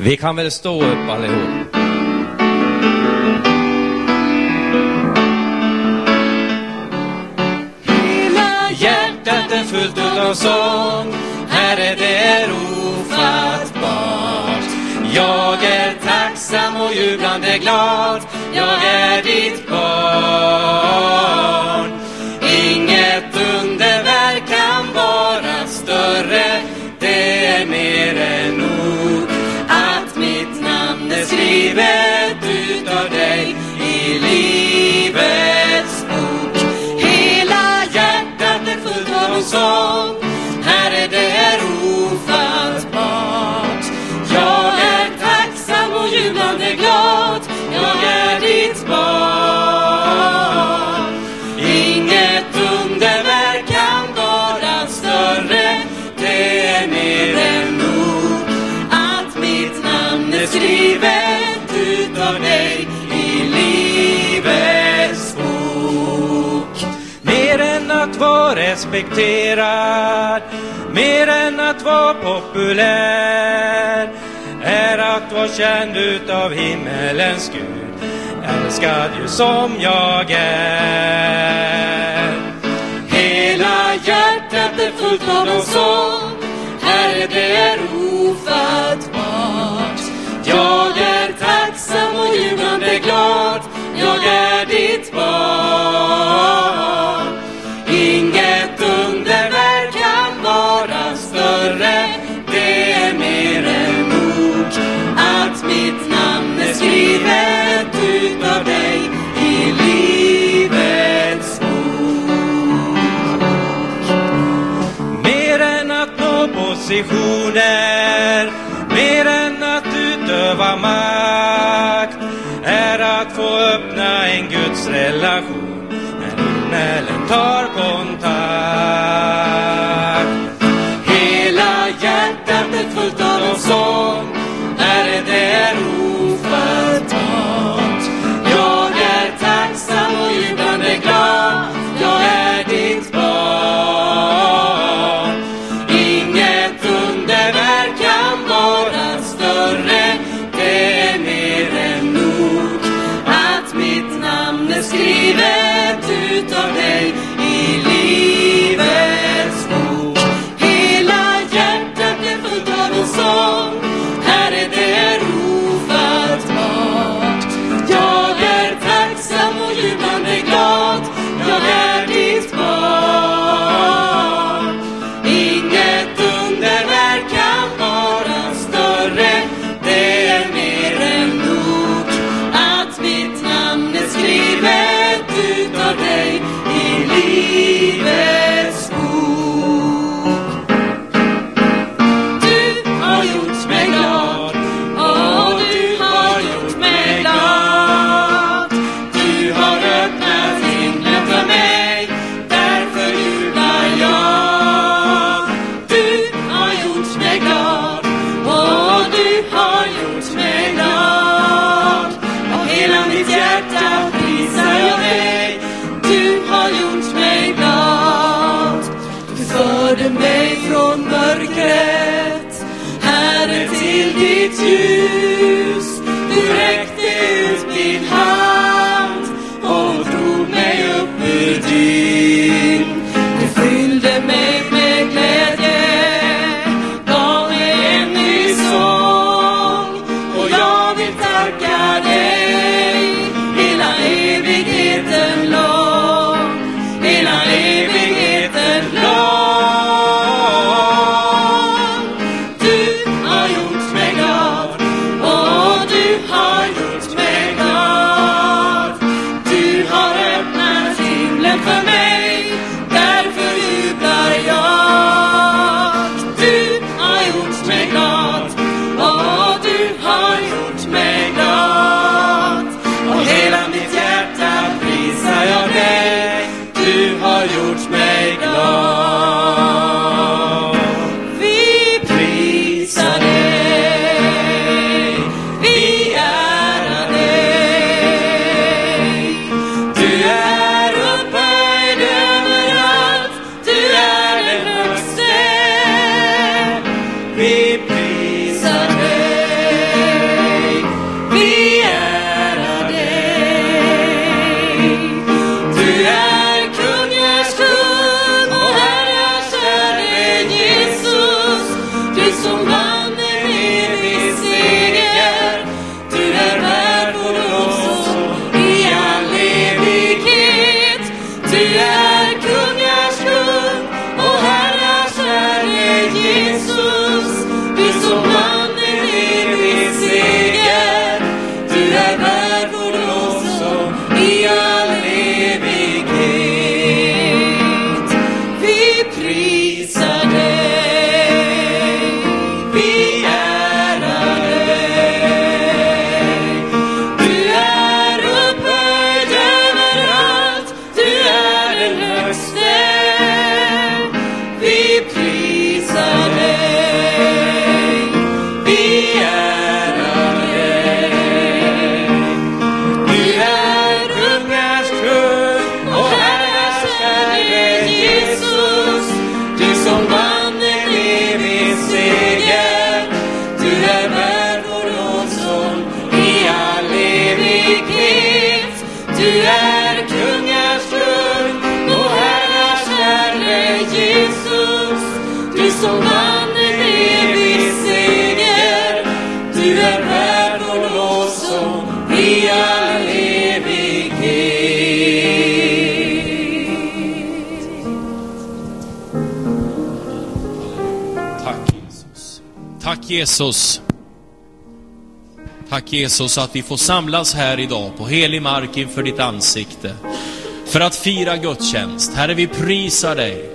Vi kan väl stå upp allihop. Hela hjärtat är fullt utav sång, Herre det är ofattbart. Jag är tacksam och jublande glad, jag är ditt barn. Inget underverk kan vara större, det är mer än nog livet skrivet utav dig i livets bok. Hela hjärtat är fullt av en sång, dig i livets bok. Mer än att vara respekterad, mer än att vara populär, är att vara känd utav himmelens Gud, älskad ju som jag är. Hela hjärtat är fullt av en sång, Herre det är ofattbart. Jag är tacksam och jublande glad, jag är ditt barn. Inget underverk kan vara större, det är mer än nog att mitt namn är skrivet utav dig i livets bok. Mer än att nå positioner, Guds relation när himmelen tar Jesus att vi får samlas här idag på helig mark inför ditt ansikte. För att fira gudstjänst. Herre, vi prisar dig.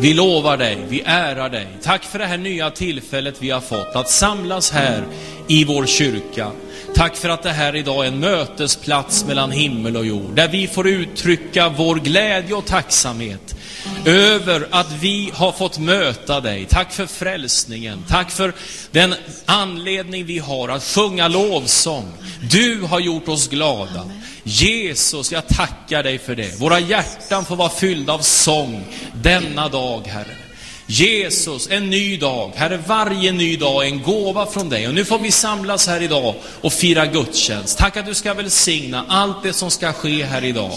Vi lovar dig, vi ärar dig. Tack för det här nya tillfället vi har fått att samlas här i vår kyrka. Tack för att det här idag är en mötesplats mellan himmel och jord, där vi får uttrycka vår glädje och tacksamhet över att vi har fått möta dig. Tack för frälsningen. Tack för den anledning vi har att sjunga lovsång. Du har gjort oss glada. Jesus, jag tackar dig för det. Våra hjärtan får vara fyllda av sång denna dag, Herre. Jesus, en ny dag. Herre, varje ny dag är en gåva från dig. Och nu får vi samlas här idag och fira gudstjänst. Tack att du ska välsigna allt det som ska ske här idag.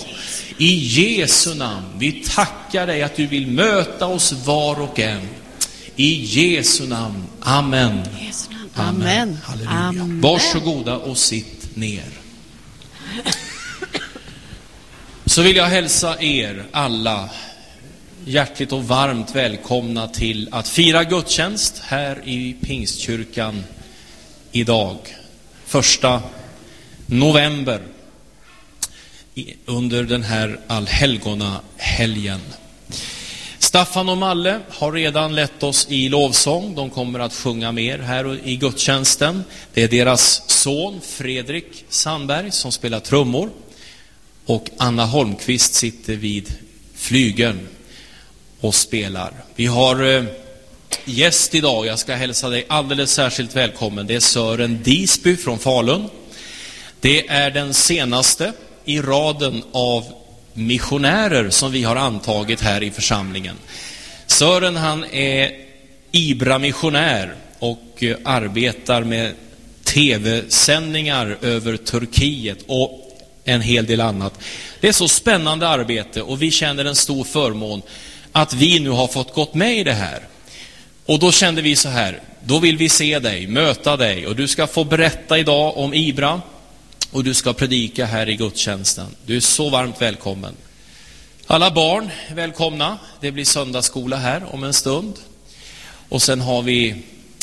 I Jesu namn. Vi tackar dig att du vill möta oss var och en. I Jesu namn. Amen. Amen. Halleluja. Amen. Varsågoda och sitt ner. Så vill jag hälsa er alla hjärtligt och varmt välkomna till att fira gudstjänst här i Pingstkyrkan idag. Första november under den här allhelgona-helgen. Staffan och Malle har redan lett oss i lovsång. De kommer att sjunga mer här i gudstjänsten. Det är deras son Fredrik Sandberg som spelar trummor. Och Anna Holmqvist sitter vid flygeln och spelar. Vi har eh, gäst idag. Jag ska hälsa dig alldeles särskilt välkommen. Det är Sören Disby från Falun. Det är den senaste i raden av missionärer som vi har antagit här i församlingen. Sören han är IBRA-missionär och eh, arbetar med tv-sändningar över Turkiet och en hel del annat. Det är så spännande arbete och vi känner en stor förmån att vi nu har fått gått med i det här. Och då kände vi så här, då vill vi se dig, möta dig och du ska få berätta idag om Ibra och du ska predika här i gudstjänsten. Du är så varmt välkommen. Alla barn är välkomna. Det blir söndagsskola här om en stund. Och sen har vi,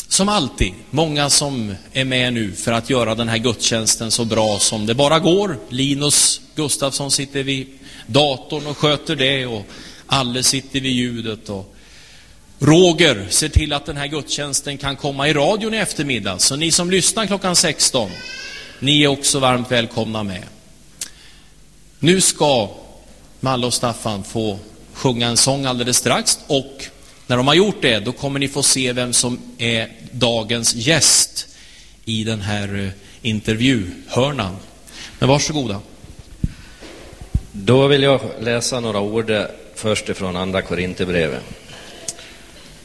som alltid, många som är med nu för att göra den här gudstjänsten så bra som det bara går. Linus Gustafsson sitter vid datorn och sköter det och Alle sitter vid ljudet. Och Roger ser till att den här gudstjänsten kan komma i radion i eftermiddag. Så ni som lyssnar klockan 16, ni är också varmt välkomna med. Nu ska Malle och Staffan få sjunga en sång alldeles strax och när de har gjort det, då kommer ni få se vem som är dagens gäst i den här eh, intervjuhörnan. Men varsågoda. Då vill jag läsa några ord eh, först ifrån Andra Korinthierbrevet.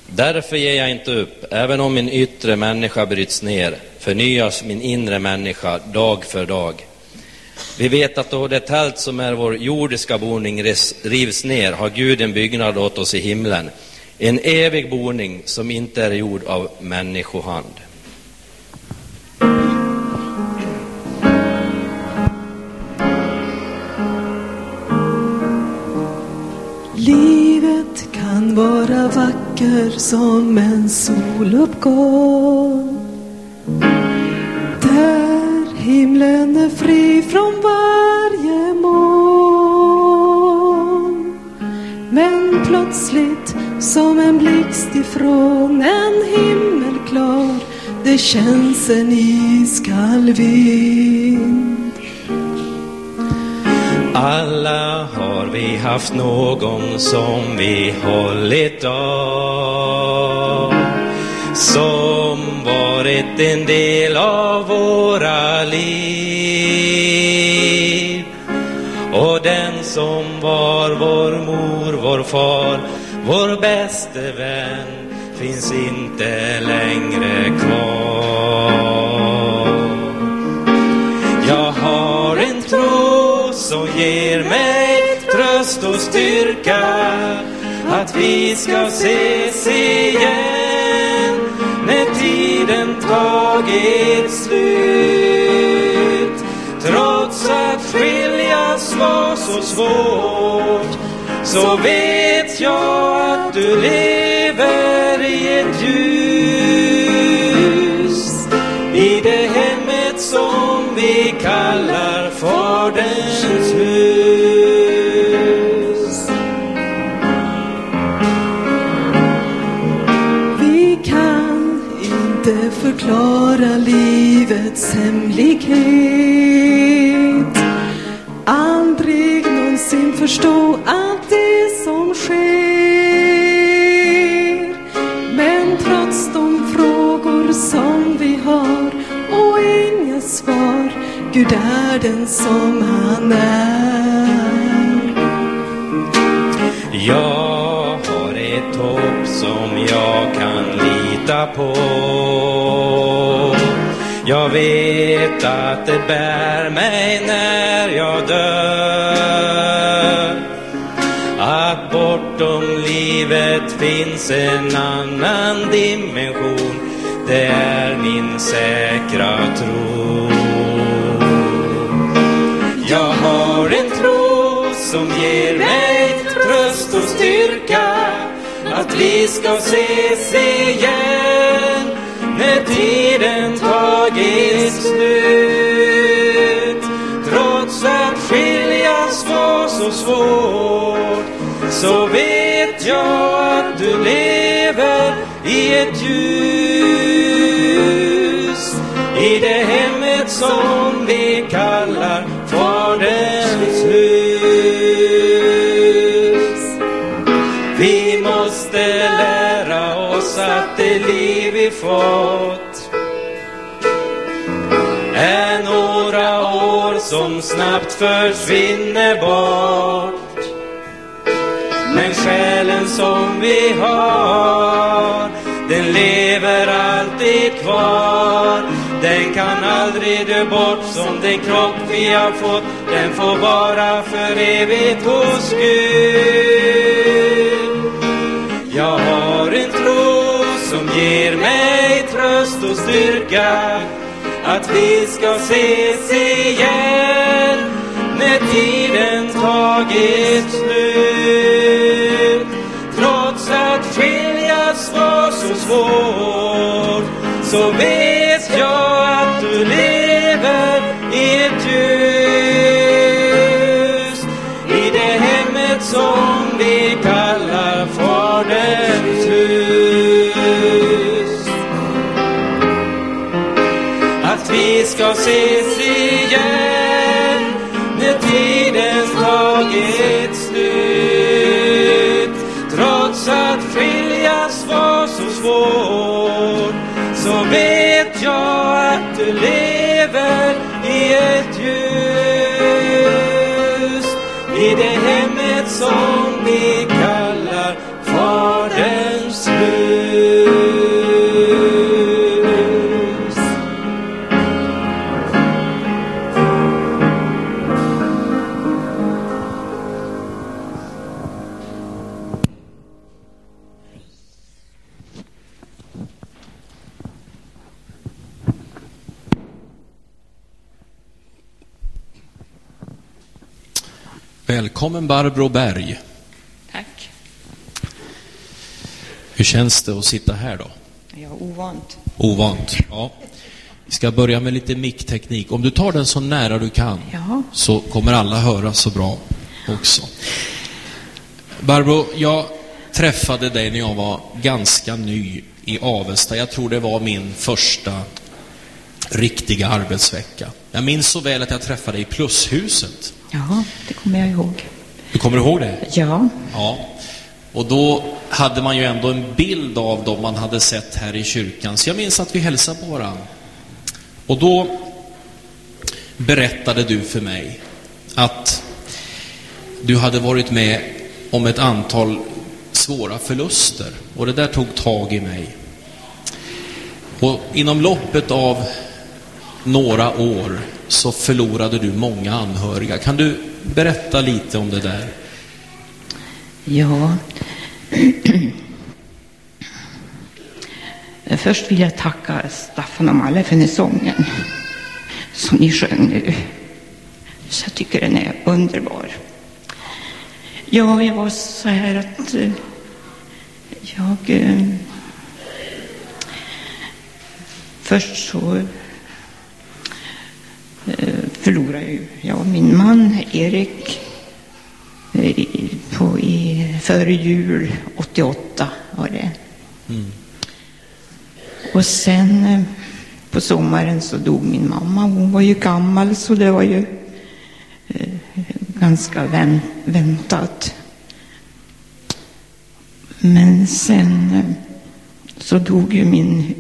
Därför ger jag inte upp, även om min yttre människa bryts ner, förnyas min inre människa dag för dag. Vi vet att då det tält som är vår jordiska boning rivs ner har Gud en byggnad åt oss i himlen, en evig boning som inte är gjord av människohand. Kan vara vacker som en soluppgång. Där himlen är fri från varje moln. Men plötsligt som en blixt ifrån en himmel klar Det känns en iskall vind. Alla har vi haft någon som vi hållit av. Som varit en del av våra liv. Och den som var vår mor, vår far, vår bäste vän finns inte längre kvar. Jag har en tro som ger mig tröst och styrka att vi ska ses igen när tiden tagit slut. Trots att skiljas var så svårt så vet jag att du lever i ett ljus i det hemmet som vi kallar Fadern livets hemlighet. Aldrig någonsin förstå vet att det bär mig när jag dör. Att bortom livet finns en annan dimension. Det är min säkra tro. Jag har en tro som ger mig tröst och styrka att vi ska ses igen när tiden tar slut. Trots att skiljas var så svårt så vet jag att du lever i ett ljus i det hemmet som vi kallar snabbt försvinner bort. Men själen som vi har, den lever alltid kvar. Den kan aldrig dö bort som den kropp vi har fått. Den får vara för evigt hos Gud. Jag har en tro som ger mig tröst och styrka att vi ska ses igen när tiden tagit slut. Trots att skiljas var så svårt så vet jag att du lever i ett ljus i det hemmet som vi kallar Faderns hus. Att vi ska ses igen jag Barbro Berg. Tack. Hur känns det att sitta här då? Ja, ovant. Ovant. Ja. Vi ska börja med lite mickteknik. Om du tar den så nära du kan Ja. så kommer alla höra så bra också. Barbro, jag träffade dig när jag var ganska ny i Avesta. Jag tror det var min första riktiga arbetsvecka. Jag minns så väl att jag träffade dig i Plushuset. Ja, det kommer jag ihåg. Du kommer ihåg det? Ja, Ja. Och då hade man ju ändå en bild av dem man hade sett här i kyrkan. Så jag minns att vi hälsade på varandra. Och då berättade du för mig att du hade varit med om ett antal svåra förluster. Och det där tog tag i mig. Och inom loppet av några år så förlorade du många anhöriga. Kan du berätta lite om det där? ja. Först vill jag tacka Staffan och Malle för den sången som ni sjöng nu. Så jag tycker den är underbar. Ja, jag var så här att eh, jag... Eh, först så förlorade ju jag min man Erik eh, på, i, före jul 88 var det. Och sen eh, på sommaren så dog min mamma. Hon var ju gammal så det var ju eh, ganska vän, väntat. Men sen eh, så dog ju min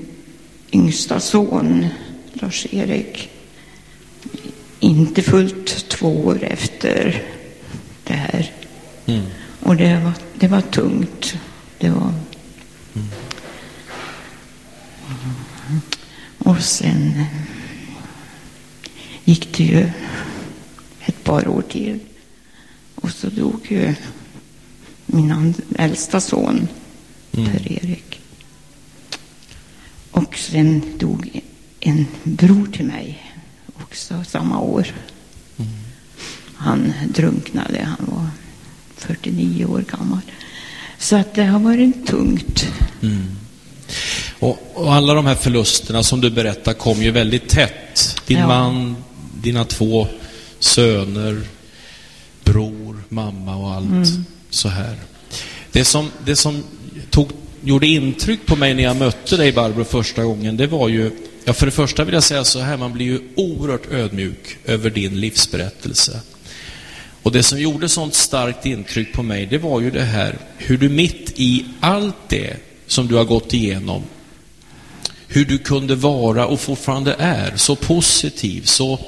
yngsta son, Lars-Erik, inte fullt två år efter det här. Och det var, det var tungt. Det var... Och sen gick det ju ett par år till. Och så dog ju min äldsta son, Per-Erik. Och sen dog en bror till mig också samma år. Han drunknade, han var 49 år gammal. Så att det har varit tungt. Och, och alla de här förlusterna som du berättar kom ju väldigt tätt. Din Ja. man, dina två söner, bror, mamma och allt Mm. så här. Det som, det som tog, gjorde intryck på mig när jag mötte dig Barbro första gången, det var ju, ja för det första vill jag säga så här, man blir ju oerhört ödmjuk över din livsberättelse. Och det som gjorde sånt starkt intryck på mig, det var ju det här hur du mitt i allt det som du har gått igenom, hur du kunde vara och fortfarande är så positiv, så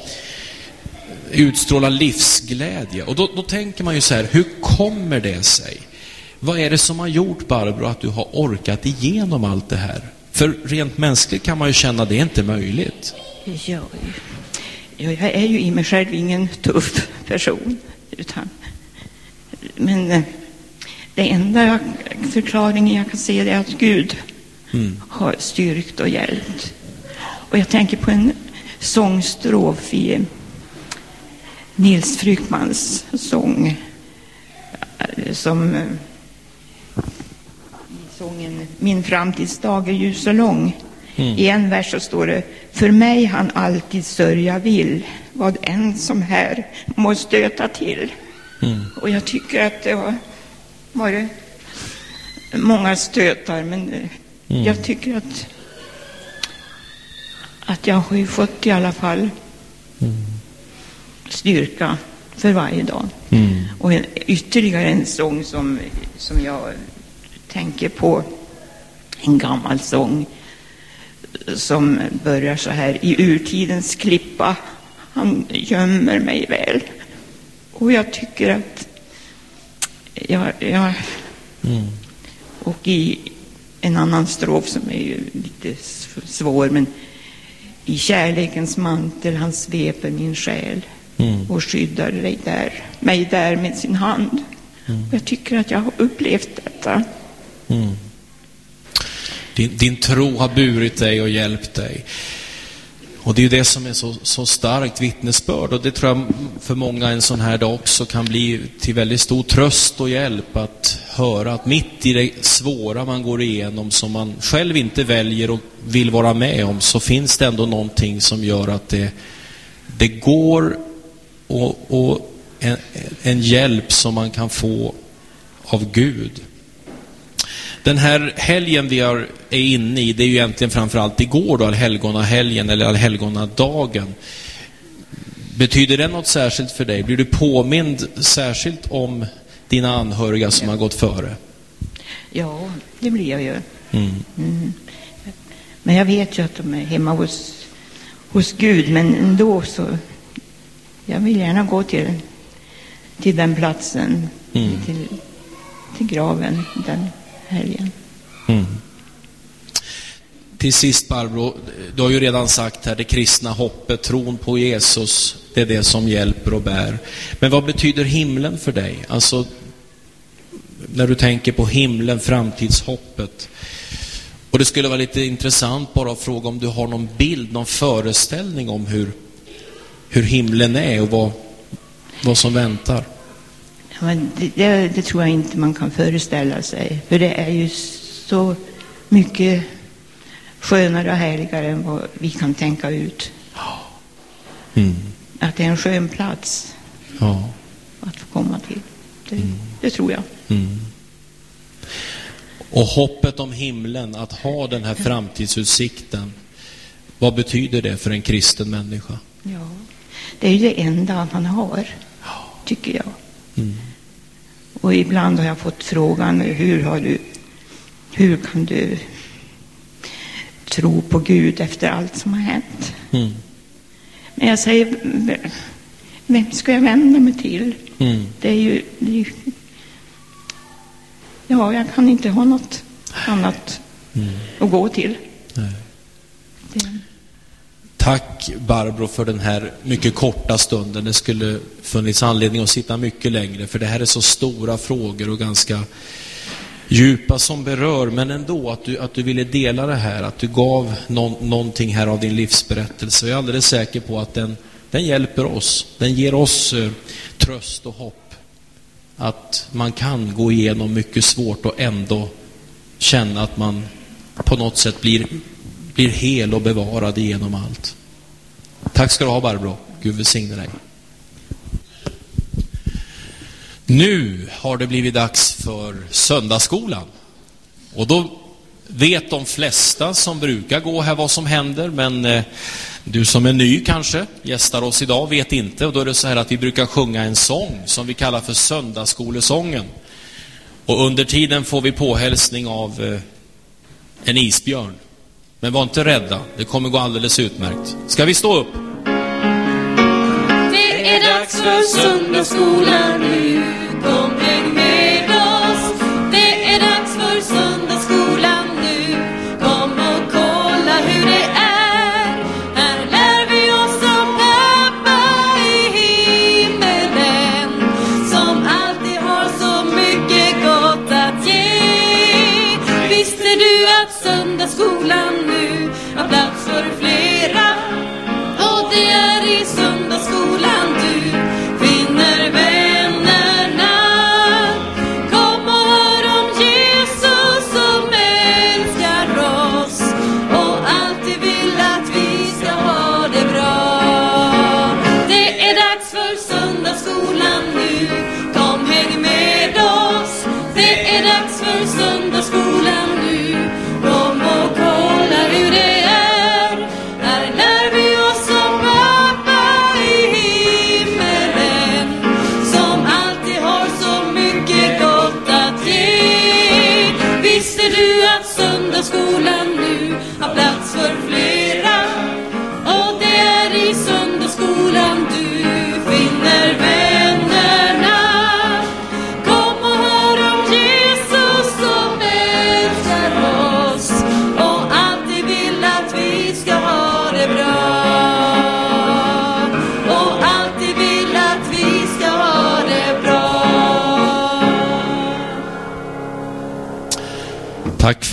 utstråla livsglädje. Och då, då tänker man ju så här, hur kommer det sig? Vad är det som har gjort, Barbro, att du har orkat igenom allt det här? För rent mänskligt kan man ju känna att det är inte möjligt. Ja, ja, jag är ju i mig själv ingen tuff person. Utan, men eh, det enda förklaringen jag kan se är att Gud har styrkt och hjälpt. Och jag tänker på en sångstrof i Nils Frykmans sång eh, som eh, sången Min framtidsdag är ljus och lång. I en vers så står det För mig han alltid sörja vill vad än som här må stöta till. Och jag tycker att det har varit många stötar men eh, jag tycker att att jag har ju fått i alla fall styrka för varje dag. Och en, ytterligare en sång som, som jag tänker på, en gammal sång som börjar så här. I urtidens klippa, han gömmer mig väl. Och jag tycker att jag, jag och i en annan strof som är ju lite svår, men i kärlekens mantel han sveper min själ och skyddar dig där, mig där med sin hand. Och jag tycker att jag har upplevt detta. Mm. Din, din tro har burit dig och hjälpt dig. Och det är ju det som är så, så starkt vittnesbörd och det tror jag för många en sån här dag också kan bli till väldigt stor tröst och hjälp att höra att mitt i det svåra man går igenom som man själv inte väljer och vill vara med om så finns det ändå någonting som gör att det, det går och, och en, en hjälp som man kan få av Gud. Den här helgen vi är är inne i, det är ju egentligen framförallt igår då, allhelgonahelgen eller allhelgonadagen. Betyder det något särskilt för dig? Blir du påmind särskilt om dina anhöriga som har gått före? Ja, det blir jag ju. Mm. Mm. Men jag vet ju att de är hemma hos, hos Gud, men ändå så... Jag vill gärna gå till, till den platsen, Mm. till, till graven den helgen. Mm. Till sist Barbro, du har ju redan sagt här, det kristna hoppet, tron på Jesus, det är det som hjälper och bär. Men vad betyder himlen för dig? Alltså, när du tänker på himlen, framtidshoppet. Och det skulle vara lite intressant bara att fråga om du har någon bild, någon föreställning om hur, hur himlen är och vad, vad som väntar. Det, det, det tror jag inte man kan föreställa sig, för det är ju så mycket skönare och härligare än vad vi kan tänka ut. Mm. att det är en skön plats Ja. att få komma till. Det, det tror jag. Mm. Och hoppet om himlen, att ha den här framtidsutsikten. Vad betyder det för en kristen människa? Ja. Det är ju det enda man har, tycker jag. Mm. Och ibland har jag fått frågan, hur har du, hur kan du tro på Gud efter allt som har hänt? Mm. Men jag säger, vem ska jag vända mig till? Mm. Det är ju, det är ju ja, jag kan inte ha något annat att gå till. Nej. Tack Barbro för den här mycket korta stunden. Det skulle funnits anledning att sitta mycket längre, för det här är så stora frågor och ganska djupa som berör, men ändå att du, att du ville dela det här, att du gav någon, någonting här av din livsberättelse. Jag är alldeles säker på att den, den hjälper oss. Den ger oss eh, tröst och hopp. Att man kan gå igenom mycket svårt och ändå känna att man på något sätt blir, blir hel och bevarad genom allt. Tack ska du ha Barbro. Gud välsigne dig. Nu har det blivit dags för söndagsskolan. Och då vet de flesta som brukar gå här vad som händer, men eh, du som är ny kanske gästar oss idag vet inte. Och då är det så här att vi brukar sjunga en sång som vi kallar för söndagsskolesången. Och under tiden får vi påhälsning av eh, en isbjörn. Men var inte rädda, det kommer gå alldeles utmärkt. Ska vi stå upp? Det är dags för söndagsskolan nu.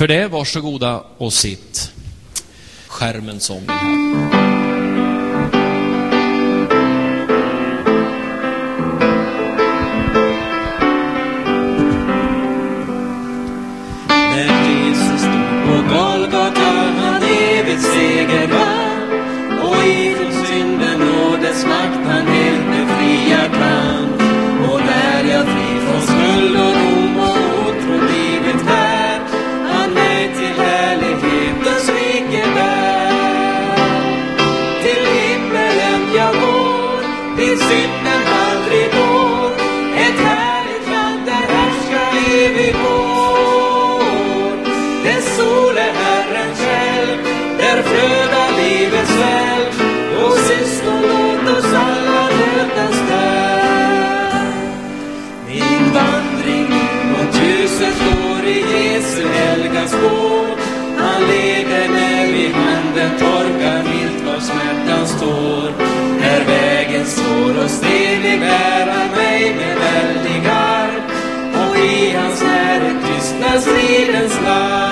För det. Varsågoda och sitt. Skärmen sång här. Jesu helga skål. Han leder mig i handen, torkar milt var smärtan står. När vägen svår och stenig bär han mig med väldig arm. Och i hans närhet tystnar stridens larm.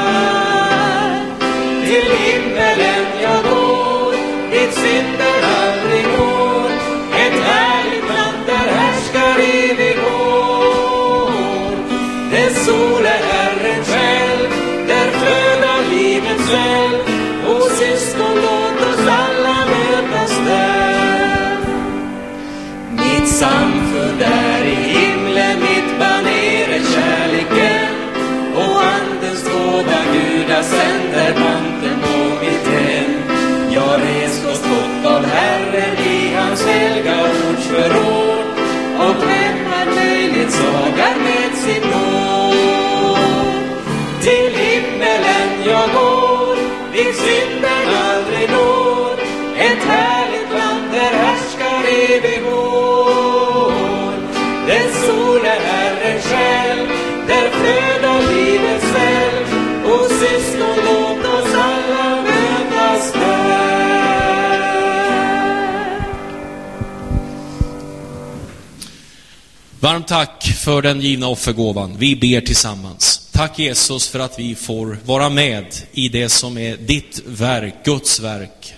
Varmt tack för den givna offergåvan. Vi ber tillsammans. Tack Jesus för att vi får vara med i det som är ditt verk, Guds verk.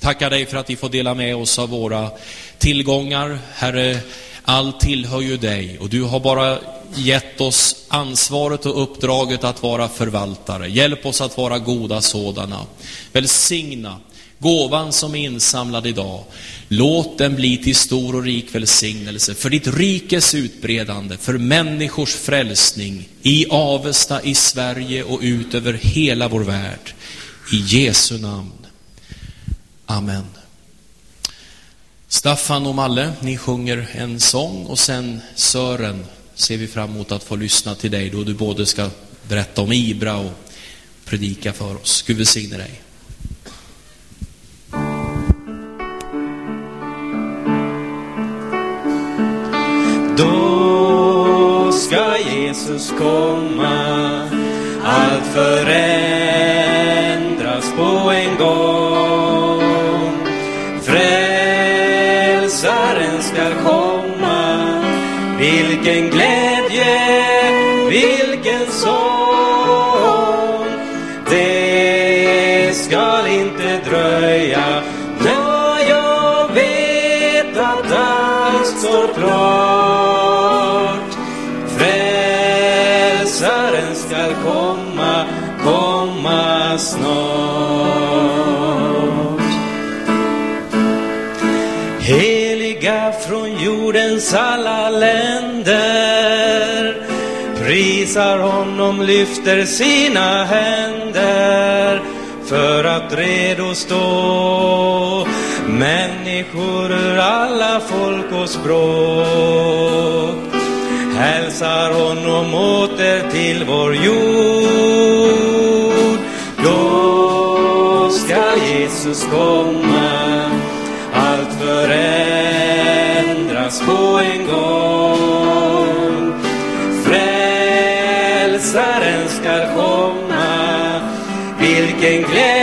Tackar dig för att vi får dela med oss av våra tillgångar. Herre, allt tillhör ju dig och du har bara gett oss ansvaret och uppdraget att vara förvaltare. Hjälp oss att vara goda sådana. Välsigna gåvan som är insamlad idag. Låt den bli till stor och rik välsignelse för ditt rikes utbredande, för människors frälsning i Avesta, i Sverige och ut över hela vår värld. I Jesu namn. Amen. Staffan och Malle, ni sjunger en sång och sen Sören ser vi fram emot att få lyssna till dig då du både ska berätta om Ibra och predika för oss. Gud välsigne dig. Då ska Jesus komma, allt förändras på en gång. Frälsaren ska komma, vilken glädje, prisar honom, lyfter sina händer för att redo stå människor ur alla folk och språk hälsar honom åter till vår jord. Då ska Jesus komma, allt förändras på en gång. Vilken glädje,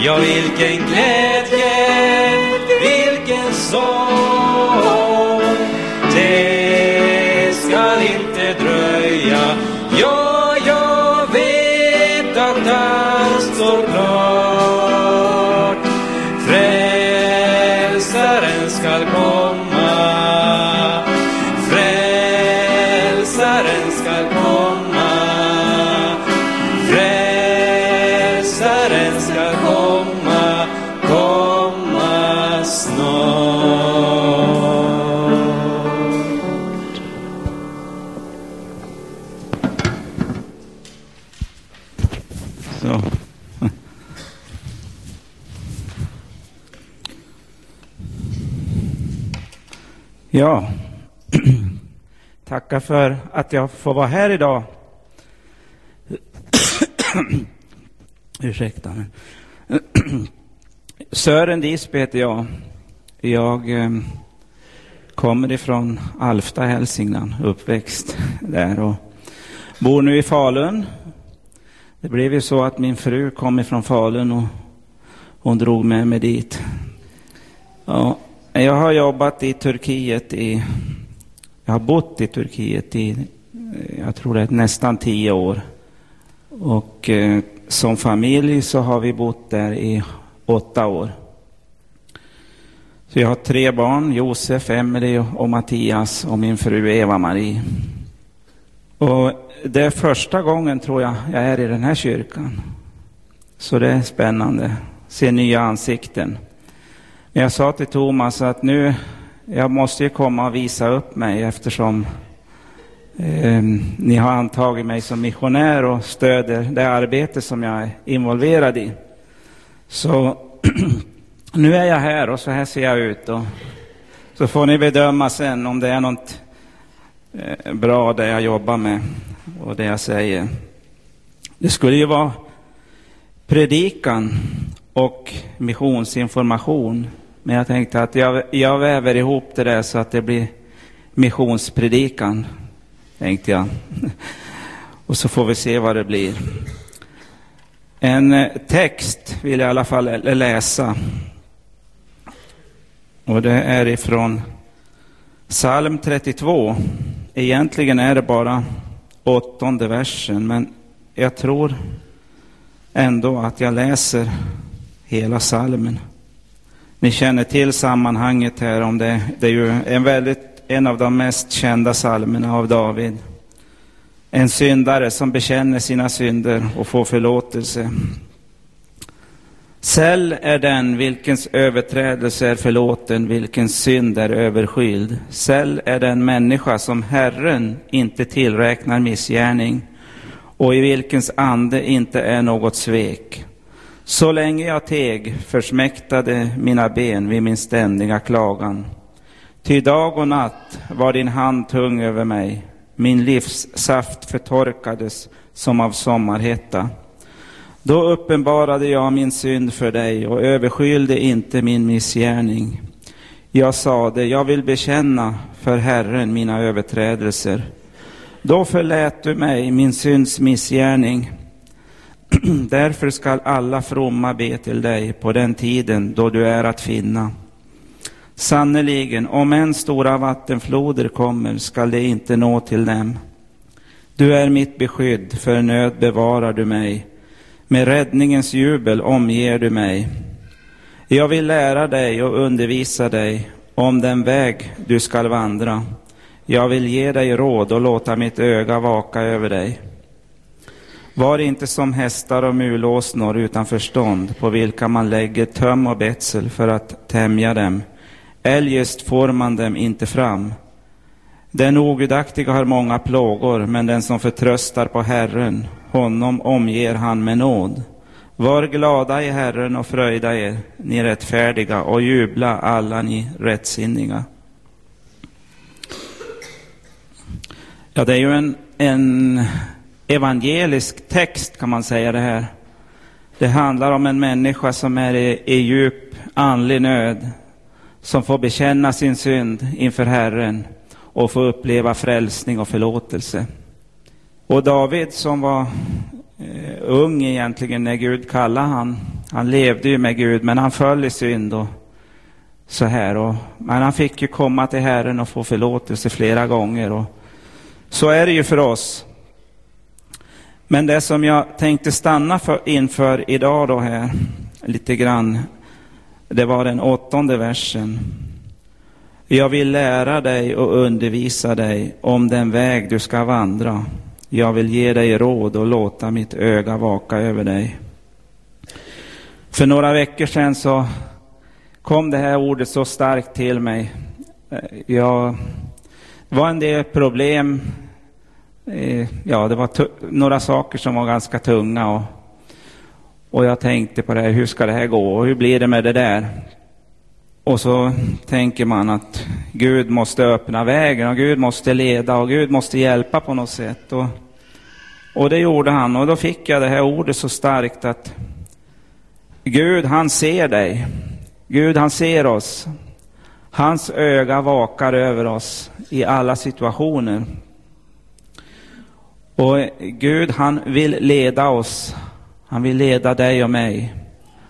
ja, vilken glädje, vilken sång. Tacka för att jag får vara här idag. Ursäkta. Sören Disby heter jag. Jag eh, kommer ifrån Alfta, Hälsingland, uppväxt där och bor nu i Falun. Det blev ju så att min fru kom ifrån Falun och hon drog med mig dit. Ja, jag har jobbat i Turkiet i, jag har bott i Turkiet i, eh, jag tror det är nästan tio år. Och eh, som familj så har vi bott där i åtta år. Så jag har tre barn, Josef, Emelie och Mattias och min fru Eva-Marie. Och det är första gången tror jag jag är i den här kyrkan. Så det är spännande, se nya ansikten. Men jag sa till Thomas att nu, jag måste ju komma och visa upp mig eftersom eh, ni har antagit mig som missionär och stöder det arbete som jag är involverad i. Så nu är jag här och så här ser jag ut. Och så får ni bedöma sen om det är något eh, bra det jag jobbar med och det jag säger. Det skulle ju vara predikan och missionsinformation. Men jag tänkte att jag, jag väver ihop det där så att det blir missionspredikan, tänkte jag. Och så får vi se vad det blir. En eh, text vill jag i alla fall läsa. Och det är ifrån psalm 32. Egentligen är det bara åttonde versen, men jag tror ändå att jag läser hela salmen. Ni känner till sammanhanget här om det. Det är ju en, väldigt, en av de mest kända psalmerna av David. En syndare som bekänner sina synder och får förlåtelse. Säll är den vilkens överträdelse är förlåten, vilkens synd är överskyld. Säll är den människa som Herren inte tillräknar missgärning och i vilkens ande inte är något svek. Så länge jag teg försmäktade mina ben vid min ständiga klagan. Ty dag och natt var din hand tung över mig, min livs saft förtorkades som av sommarhetta. Då uppenbarade jag min synd för dig och överskylde inte min missgärning. Jag sade, jag vill bekänna för Herren mina överträdelser. Då förlät du mig min synds missgärning. Därför skall alla fromma be till dig på den tiden då du är att finna. Sannerligen, om än stora vattenfloder kommer skall det inte nå till dem. Du är mitt beskydd, för nöd bevarar du mig. Med räddningens jubel omger du mig. Jag vill lära dig och undervisa dig om den väg du skall vandra. Jag vill ge dig råd och låta mitt öga vaka över dig. Var inte som hästar och mulåsnor utan förstånd, på vilka man lägger töm och betsel för att tämja dem. Eljest får man dem inte fram. Den ogudaktiga har många plågor, men den som förtröstar på Herren, honom omger han med nåd. Var glada i Herren och fröjda er, ni rättfärdiga, och jubla alla ni rättsinniga. Ja, det är ju en, en evangelisk text kan man säga det här. Det handlar om en människa som är i, i djup andlig nöd, som får bekänna sin synd inför Herren och få uppleva frälsning och förlåtelse. Och David som var eh, ung egentligen när Gud kallade han, han levde ju med Gud men han föll i synd och så här. Och, men han fick ju komma till Herren och få förlåtelse flera gånger. Och så är det ju för oss. Men det som jag tänkte stanna för, inför idag då här, lite grann, det var den åttonde versen. Jag vill lära dig och undervisa dig om den väg du ska vandra. Jag vill ge dig råd och låta mitt öga vaka över dig. För några veckor sedan så kom det här ordet så starkt till mig. Jag, det var en del problem. Eh, ja, det var några saker som var ganska tunga och, och jag tänkte på det här, hur ska det här gå och hur blir det med det där? Och så tänker man att Gud måste öppna vägen och Gud måste leda och Gud måste hjälpa på något sätt. Och, och det gjorde han och då fick jag det här ordet så starkt att Gud han ser dig. Gud han ser oss. Hans öga vakar över oss i alla situationer. Och Gud han vill leda oss. Han vill leda dig och mig.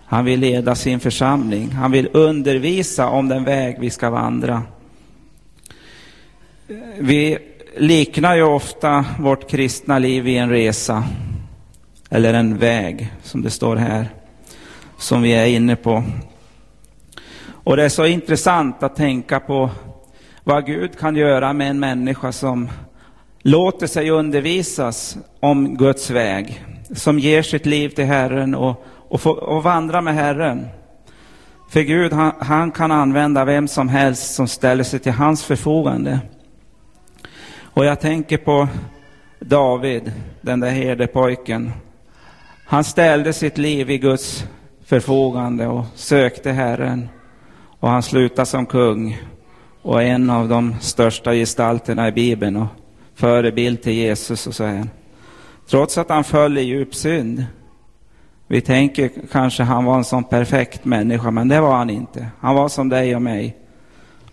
Han vill leda sin församling. Han vill undervisa om den väg vi ska vandra. Vi liknar ju ofta vårt kristna liv i en resa. Eller en väg, som det står här. Som vi är inne på. Och det är så intressant att tänka på vad Gud kan göra med en människa som låter sig undervisas om Guds väg, som ger sitt liv till Herren och, och, får, och vandrar med Herren. För Gud, han, han, kan använda vem som helst som ställer sig till hans förfogande. Och jag tänker på David, den där herdepojken. Han ställde sitt liv i Guds förfogande och sökte Herren. Och han slutade som kung och en av de största gestalterna i Bibeln och förebild till Jesus och så här. Trots att han föll i djup synd. Vi tänker kanske han var en sån perfekt människa, men det var han inte. Han var som dig och mig.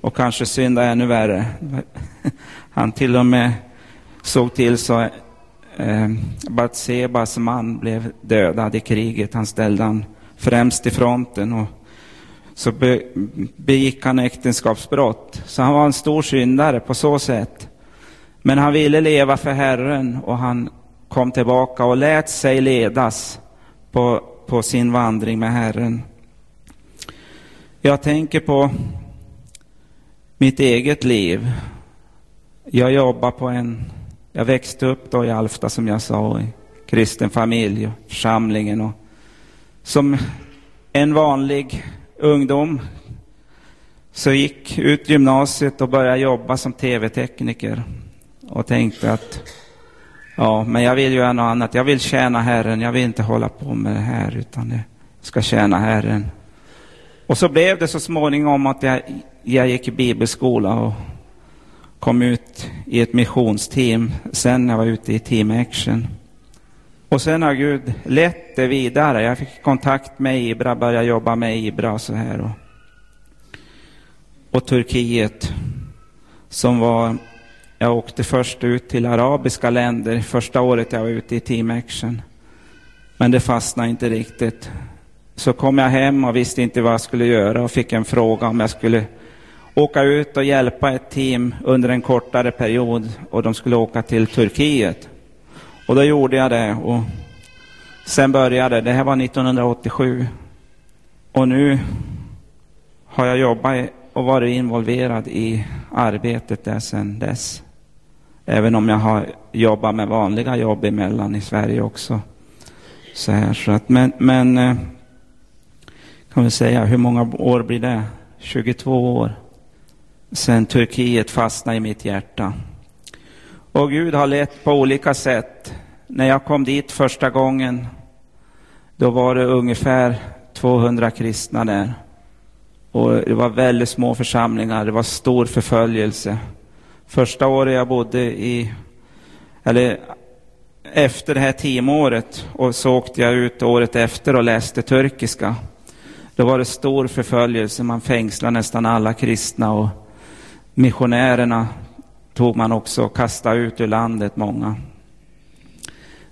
Och kanske syndade ännu värre. Han till och med såg till så eh, Batsebas man blev dödad i kriget. Han ställde han främst i fronten och så be, begick han äktenskapsbrott. Så han var en stor syndare på så sätt. Men han ville leva för Herren och han kom tillbaka och lät sig ledas på, på sin vandring med Herren. Jag tänker på mitt eget liv. Jag jobbar på en, jag växte upp då i Alfta som jag sa, i kristen familj och församlingen. Och som en vanlig ungdom så gick ut gymnasiet och började jobba som tv-tekniker och tänkte att ja, men jag vill göra något annat. Jag vill tjäna Herren. Jag vill inte hålla på med det här utan jag ska tjäna Herren. Och så blev det så småningom att jag, jag gick i bibelskola och kom ut i ett missionsteam. Sen när jag var ute i Team Action. Och sen har Gud lett det vidare. Jag fick kontakt med Ibra, började jobba med Ibra och så här. Och, och Turkiet, som var... Jag åkte först ut till arabiska länder första året jag var ute i Team Action. Men det fastnade inte riktigt. Så kom jag hem och visste inte vad jag skulle göra och fick en fråga om jag skulle åka ut och hjälpa ett team under en kortare period och de skulle åka till Turkiet. Och då gjorde jag det och sen började, det här var 1987. Och nu har jag jobbat och varit involverad i arbetet där sedan dess. Även om jag har jobbat med vanliga jobb emellan i Sverige också. Så här, så att, men, men eh, kan vi säga, hur många år blir det? 22 år sedan Turkiet fastnade i mitt hjärta. Och Gud har lett på olika sätt. När jag kom dit första gången, då var det ungefär 200 kristna där. Och det var väldigt små församlingar, det var stor förföljelse. Första året jag bodde i, eller efter det här teamåret, och så åkte jag ut året efter och läste turkiska. Då var det stor förföljelse, man fängslade nästan alla kristna och missionärerna tog man också och kastade ut ur landet många.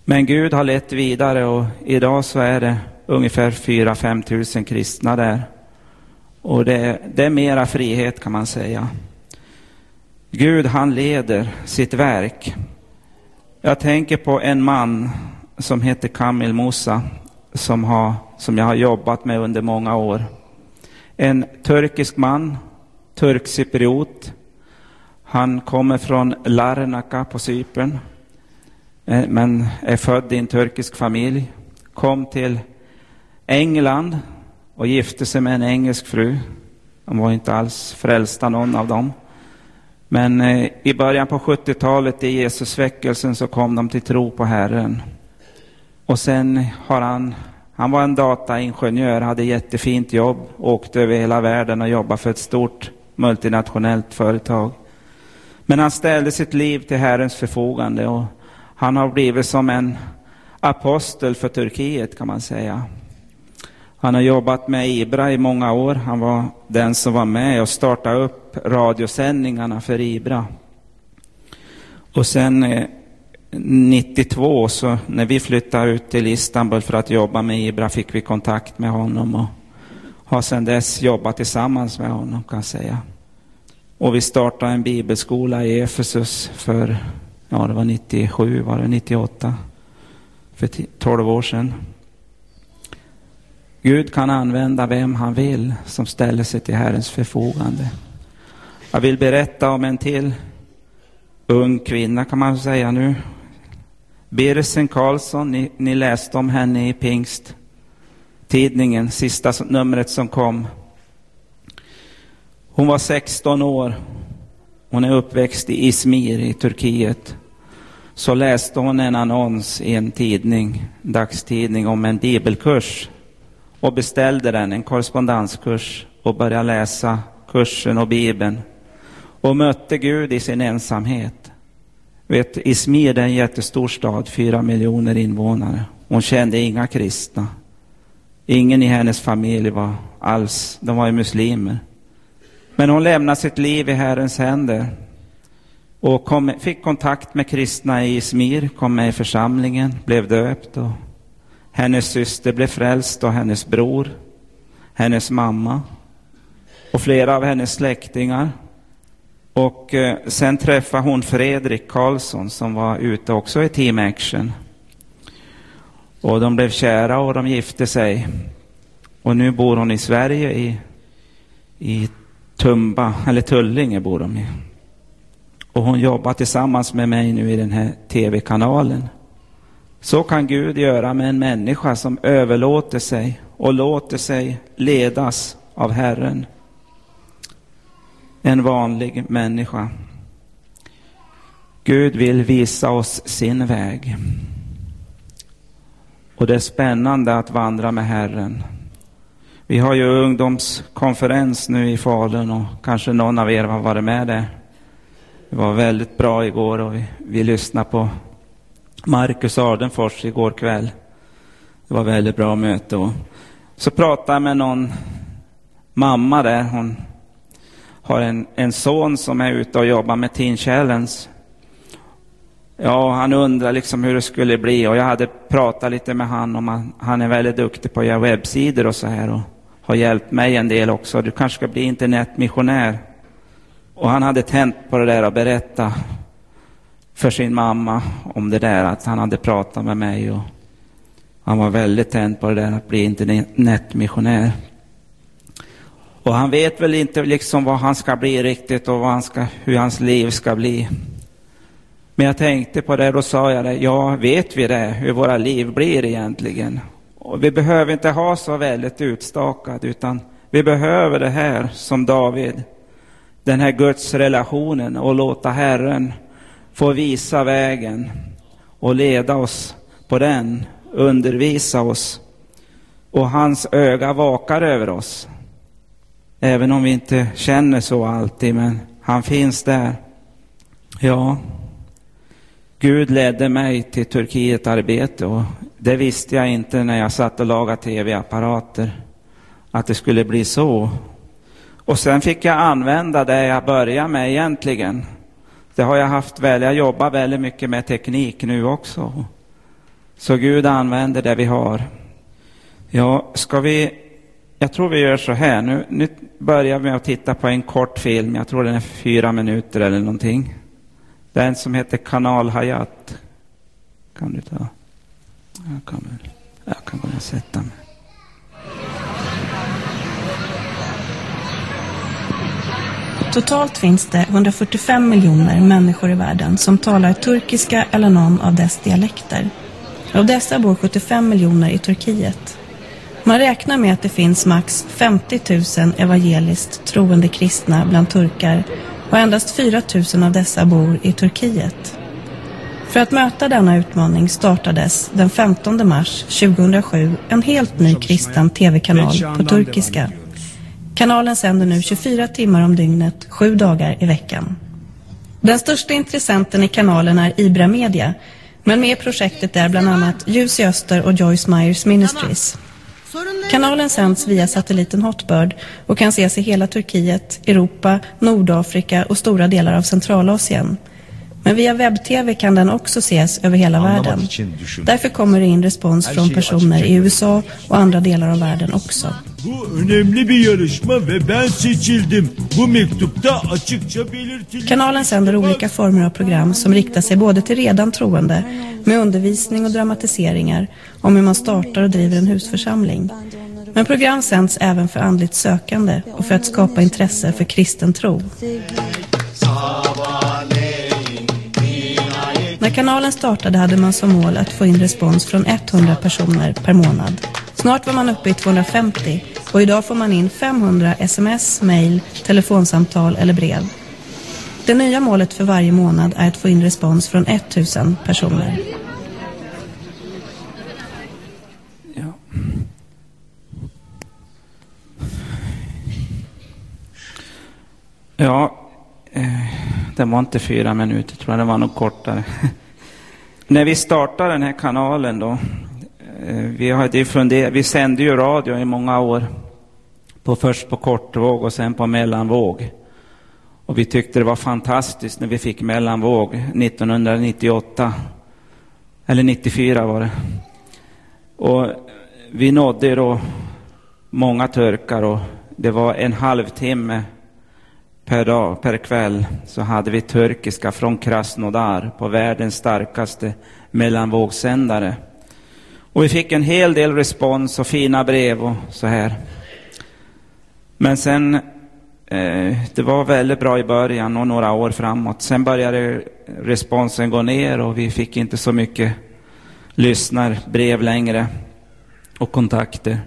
Men Gud har lett vidare och idag så är det ungefär 4-5 tusen kristna där. Och det, det är mera frihet kan man säga. Gud han leder sitt verk. Jag tänker på en man som heter Kamil Musa som, har, som jag har jobbat med under många år. En turkisk man, turkcypriot, han kommer från Larnaca på Cypern, eh, men är född i en turkisk familj. Kom till England och gifte sig med en engelsk fru. De var inte alls frälsta någon av dem. Men eh, i början på 70-talet i Jesusväckelsen så kom de till tro på Herren. Och sen har han, han var en dataingenjör, hade jättefint jobb, åkte över hela världen och jobbade för ett stort multinationellt företag. Men han ställde sitt liv till Herrens förfogande och han har blivit som en apostel för Turkiet kan man säga. Han har jobbat med Ibra i många år. Han var den som var med och startade upp radiosändningarna för Ibra. Och sen eh, 92, så när vi flyttade ut till Istanbul för att jobba med Ibra, fick vi kontakt med honom och har sedan dess jobbat tillsammans med honom kan jag säga. Och vi startade en bibelskola i Efesus för, ja det var 97, var det 98? För 12 år sedan. Gud kan använda vem han vill som ställer sig till Herrens förfogande. Jag vill berätta om en till ung kvinna kan man säga nu. Birsen Karlsson, ni, ni läste om henne i Pingst tidningen, sista numret som kom. Hon var 16 år. Hon är uppväxt i Izmir i Turkiet. Så läste hon en annons i en tidning, en dagstidning, om en bibelkurs och beställde den, en korrespondenskurs och började läsa kursen och bibeln och mötte Gud i sin ensamhet. Vet, Izmir är en jättestor stad, fyra miljoner invånare. Hon kände inga kristna. Ingen i hennes familj var alls, de var ju muslimer. Men hon lämnade sitt liv i Herrens händer och kom, fick kontakt med kristna i Izmir, kom med i församlingen, blev döpt. Och hennes syster blev frälst och hennes bror, hennes mamma och flera av hennes släktingar. Och eh, sen träffade hon Fredrik Karlsson som var ute också i Team Action. Och de blev kära och de gifte sig. Och nu bor hon i Sverige i, i Tumba, eller Tullinge bor de i. Och hon jobbar tillsammans med mig nu i den här tv-kanalen. Så kan Gud göra med en människa som överlåter sig och låter sig ledas av Herren. En vanlig människa. Gud vill visa oss sin väg. Och det är spännande att vandra med Herren. Vi har ju ungdomskonferens nu i Falun och kanske någon av er har varit med där. Det var väldigt bra igår och vi, vi lyssnade på Marcus Ardenfors igår kväll. Det var väldigt bra möte. Och så pratade jag med någon mamma där. Hon har en, en son som är ute och jobbar med Teen Challenge. Ja, han undrar liksom hur det skulle bli och jag hade pratat lite med han om han, han är väldigt duktig på att göra webbsidor och så här och har hjälpt mig en del också. Du kanske ska bli internetmissionär. Och han hade tänt på det där och berätta för sin mamma om det där, att han hade pratat med mig. Och han var väldigt tänd på det där att bli internetmissionär. Och han vet väl inte liksom vad han ska bli riktigt och vad han ska, hur hans liv ska bli. Men jag tänkte på det, då sa jag det, ja, vet vi det, hur våra liv blir egentligen? Och vi behöver inte ha så väldigt utstakat, utan vi behöver det här som David, den här Guds relationen och låta Herren få visa vägen och leda oss på den, undervisa oss. Och hans öga vakar över oss. Även om vi inte känner så alltid, men han finns där. Ja, Gud ledde mig till Turkiet-arbete och det visste jag inte när jag satt och lagade tv-apparater, att det skulle bli så. Och sen fick jag använda det jag började med egentligen. Det har jag haft väl. Jag jobbar väldigt mycket med teknik nu också. Så Gud använder det vi har. Ja, ska vi... Jag tror vi gör så här. Nu, nu börjar vi med att titta på en kort film. Jag tror den är fyra minuter eller någonting. Den som heter Kanal Hayat. Kan du ta? Jag kan, väl, jag kan gå och sätta mig. Totalt finns det 145 miljoner människor i världen som talar turkiska eller någon av dess dialekter. Av dessa bor 75 miljoner i Turkiet. Man räknar med att det finns max 50 000 evangeliskt troende kristna bland turkar och endast 4 000 av dessa bor i Turkiet. För att möta denna utmaning startades den 15 mars 2007 en helt ny kristen tv-kanal på turkiska. Kanalen sänder nu 24 timmar om dygnet, sju dagar i veckan. Den största intressenten i kanalen är Ibra Media, men med i projektet är bland annat Ljus i Öster och Joyce Myers Ministries. Kanalen sänds via satelliten Hotbird och kan ses i hela Turkiet, Europa, Nordafrika och stora delar av Centralasien. Men via webb-tv kan den också ses över hela världen. Därför kommer det in respons från personer i USA och andra delar av världen också. Kanalen sänder olika former av program som riktar sig både till redan troende med undervisning och dramatiseringar om hur man startar och driver en husförsamling. Men program sänds även för andligt sökande och för att skapa intresse för kristen tro. När kanalen startade hade man som mål att få in respons från 100 personer per månad. Snart var man uppe i 250 och idag får man in 500 sms, mejl, telefonsamtal eller brev. Det nya målet för varje månad är att få in respons från 1000 personer. Ja. Ja, det var inte fyra minuter tror jag, det var nog kortare. När vi startade den här kanalen då, eh, vi, hade funderat, vi sände ju radio i många år. På, först på kortvåg och sen på mellanvåg. Och vi tyckte det var fantastiskt när vi fick mellanvåg 1998. Eller 94 var det. Och vi nådde då många turkar och det var en halvtimme per dag, per kväll, så hade vi turkiska från Krasnodar på världens starkaste mellanvågssändare. Och vi fick en hel del respons och fina brev och så här. Men sen, eh, det var väldigt bra i början och några år framåt. Sen började responsen gå ner och vi fick inte så mycket lyssnarbrev längre och kontakter.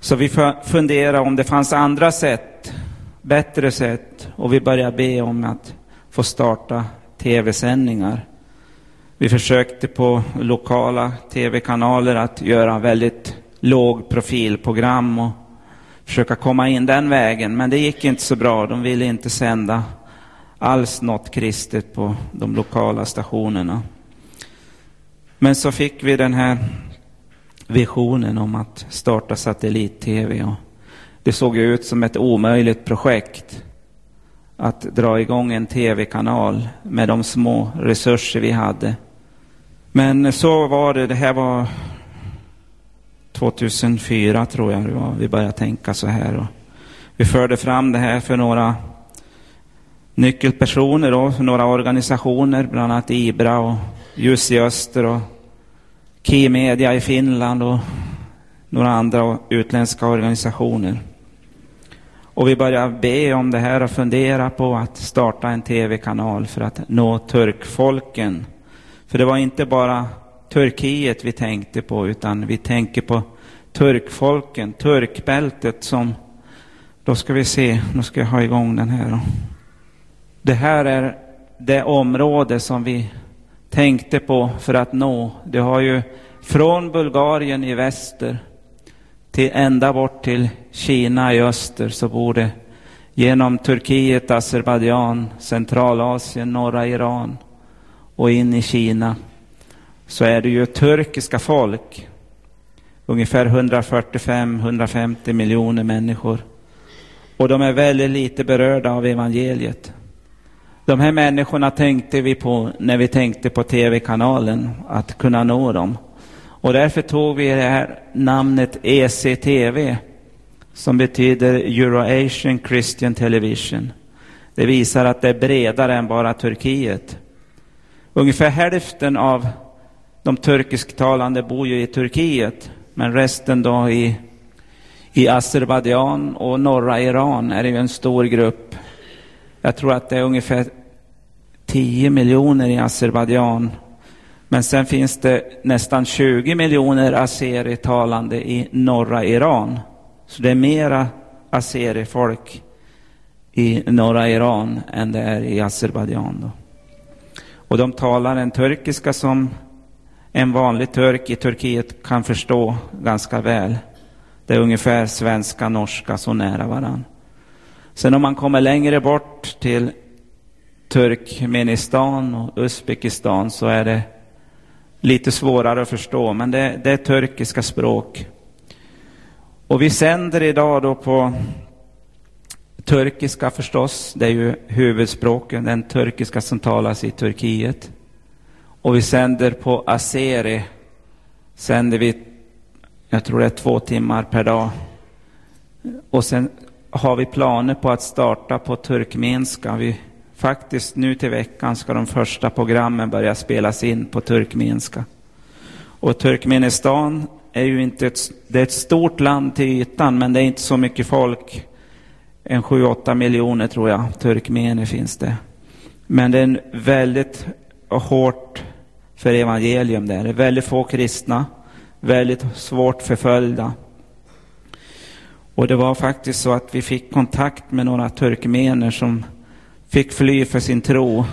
Så vi funderade om det fanns andra sätt, bättre sätt och vi började be om att få starta tv-sändningar. Vi försökte på lokala tv-kanaler att göra väldigt låg profilprogram och försöka komma in den vägen, men det gick inte så bra. De ville inte sända alls något kristet på de lokala stationerna. Men så fick vi den här visionen om att starta satellit-tv. Det såg ut som ett omöjligt projekt att dra igång en tv-kanal med de små resurser vi hade. Men så var det, det här var 2004 tror jag det var, vi började tänka så här. Och vi förde fram det här för några nyckelpersoner, då, för några organisationer, bland annat IBRA och Ljus i Öster och Key Media i Finland och några andra utländska organisationer. Och vi började be om det här och fundera på att starta en tv-kanal för att nå turkfolken. För det var inte bara Turkiet vi tänkte på, utan vi tänker på turkfolken, turkbältet som, då ska vi se, nu ska jag ha igång den här. Det här är det område som vi tänkte på för att nå. Det har ju från Bulgarien i väster till ända bort till Kina i öster så bor det genom Turkiet, Azerbajdzjan, Centralasien, norra Iran och in i Kina så är det ju turkiska folk. Ungefär 145-150 miljoner människor. Och de är väldigt lite berörda av evangeliet. De här människorna tänkte vi på när vi tänkte på tv-kanalen, att kunna nå dem. Och därför tog vi det här namnet ECTV, som betyder Eurasian Christian Television. Det visar att det är bredare än bara Turkiet. Ungefär hälften av de turkisktalande bor ju i Turkiet, men resten då i, i Azerbajdzjan och norra Iran är det ju en stor grupp. Jag tror att det är ungefär 10 miljoner i Azerbajdzjan. Men sen finns det nästan 20 miljoner azeritalande i norra Iran. Så det är mera azerifolk i norra Iran än det är i Azerbajdzjan. Och de talar en turkiska som en vanlig turk i Turkiet kan förstå ganska väl. Det är ungefär svenska, norska, så nära varann. Sen om man kommer längre bort till Turkmenistan och Uzbekistan så är det lite svårare att förstå, men det, det är turkiska språk. Och vi sänder idag då på turkiska förstås, det är ju huvudspråken, den turkiska som talas i Turkiet. Och vi sänder på Azeri, sänder vi, jag tror det är två timmar per dag. Och sen har vi planer på att starta på turkmenska. Vi, faktiskt nu till veckan ska de första programmen börja spelas in på turkmenska. Och Turkmenistan är ju inte ett, det är ett stort land till ytan, men det är inte så mycket folk. En 7-8 miljoner tror jag, turkmener finns det. Men det är en väldigt hårt för evangelium där. Det är väldigt få kristna, väldigt svårt förföljda. Och det var faktiskt så att vi fick kontakt med några turkmener som fick fly för sin tro.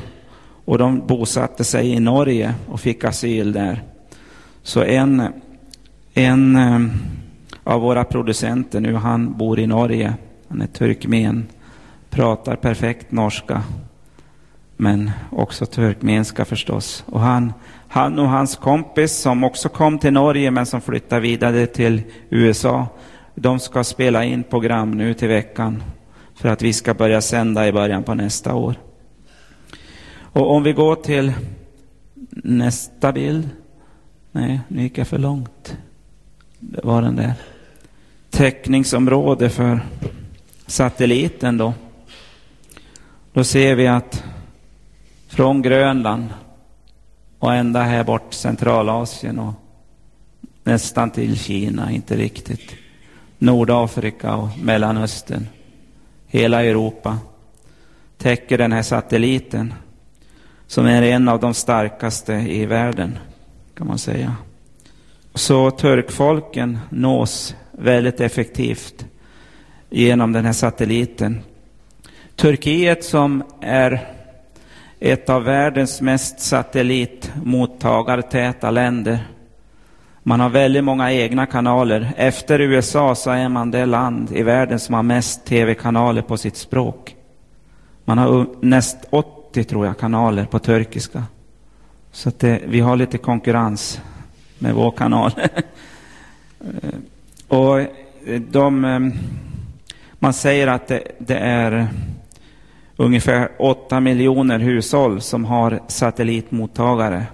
Och de bosatte sig i Norge och fick asyl där. Så en, en eh, av våra producenter nu, han bor i Norge. Han är turkmen, pratar perfekt norska. Men också turkmenska förstås. Och han, han och hans kompis som också kom till Norge men som flyttade vidare till USA. De ska spela in program nu till veckan för att vi ska börja sända i början på nästa år. Och om vi går till nästa bild. Nej, nu gick jag för långt. Det var den där. Täckningsområde för satelliten då. Då ser vi att från Grönland och ända här bort Centralasien och nästan till Kina, inte riktigt. Nordafrika och Mellanöstern. Hela Europa täcker den här satelliten som är en av de starkaste i världen, kan man säga. Så turkfolken nås väldigt effektivt genom den här satelliten. Turkiet som är ett av världens mest satellitmottagartäta länder. Man har väldigt många egna kanaler. Efter USA så är man det land i världen som har mest tv-kanaler på sitt språk. Man har näst 80 tror jag kanaler på turkiska. Så att det, vi har lite konkurrens med vår kanal. Och eh, de, eh, man säger att det, det är ungefär 8 miljoner hushåll som har satellitmottagare.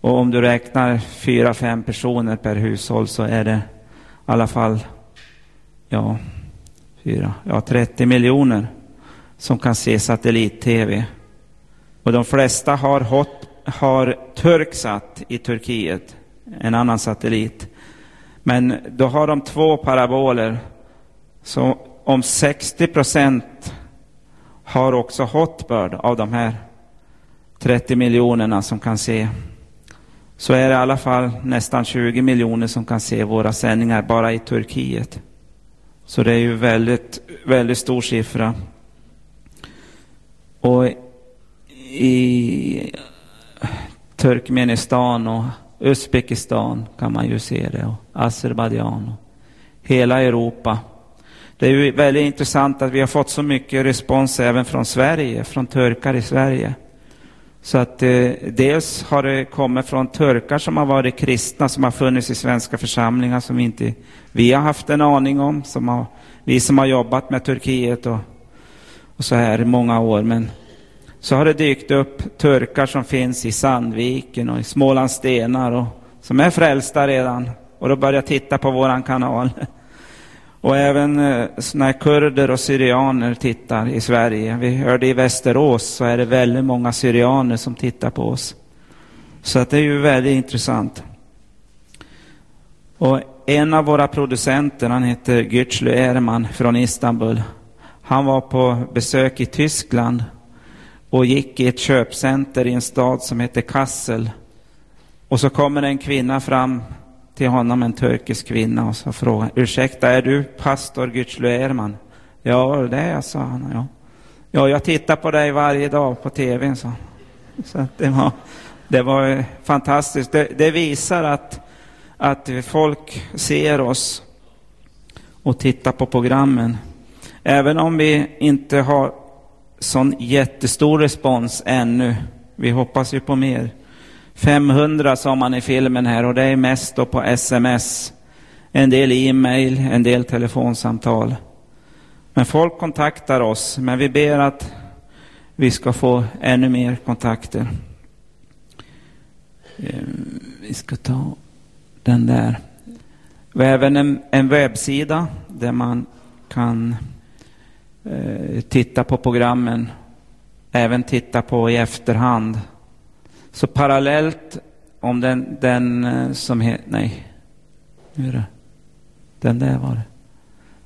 Och om du räknar 4-5 personer per hushåll så är det i alla fall ja, 4, ja, 30 miljoner som kan se satellit-tv. Och de flesta har, hot, har Turksat i Turkiet, en annan satellit. Men då har de två paraboler. Så om 60 procent har också Hotbird av de här 30 miljonerna som kan se. Så är det i alla fall nästan 20 miljoner som kan se våra sändningar bara i Turkiet. Så det är ju väldigt, väldigt stor siffra. Och i Turkmenistan och Uzbekistan kan man ju se det och Azerbajdzjan och hela Europa. Det är ju väldigt intressant att vi har fått så mycket respons även från Sverige, från turkar i Sverige. Så att eh, dels har det kommit från turkar som har varit kristna, som har funnits i svenska församlingar som inte vi har haft en aning om, som har, vi som har jobbat med Turkiet och, och så här i många år. Men så har det dykt upp turkar som finns i Sandviken och i Smålands stenar och som är frälsta redan och då börjar titta på våran kanal. Och även eh, när kurder och syrianer tittar i Sverige. Vi hörde i Västerås så är det väldigt många syrianer som tittar på oss. Så att det är ju väldigt intressant. Och en av våra producenter, han heter Güçlü Erman från Istanbul. Han var på besök i Tyskland och gick i ett köpcenter i en stad som heter Kassel. Och så kommer en kvinna fram till honom, en turkisk kvinna, och så frågar ursäkta, är du pastor Güçlü Erman? Ja, det är jag, sa han. Ja. ja, jag tittar på dig varje dag på tv, sa Så det var, det var fantastiskt. Det, det visar att, att folk ser oss och tittar på programmen. Även om vi inte har sån jättestor respons ännu. Vi hoppas ju på mer. 500 sa man i filmen här och det är mest då på sms. En del e-mail, en del telefonsamtal. Men folk kontaktar oss, men vi ber att vi ska få ännu mer kontakter. Ehm, vi ska ta den där. Vi har även en, en webbsida där man kan eh, titta på programmen, även titta på i efterhand så parallellt om den, den eh, som heter, nej, Nu är det. Den där var det.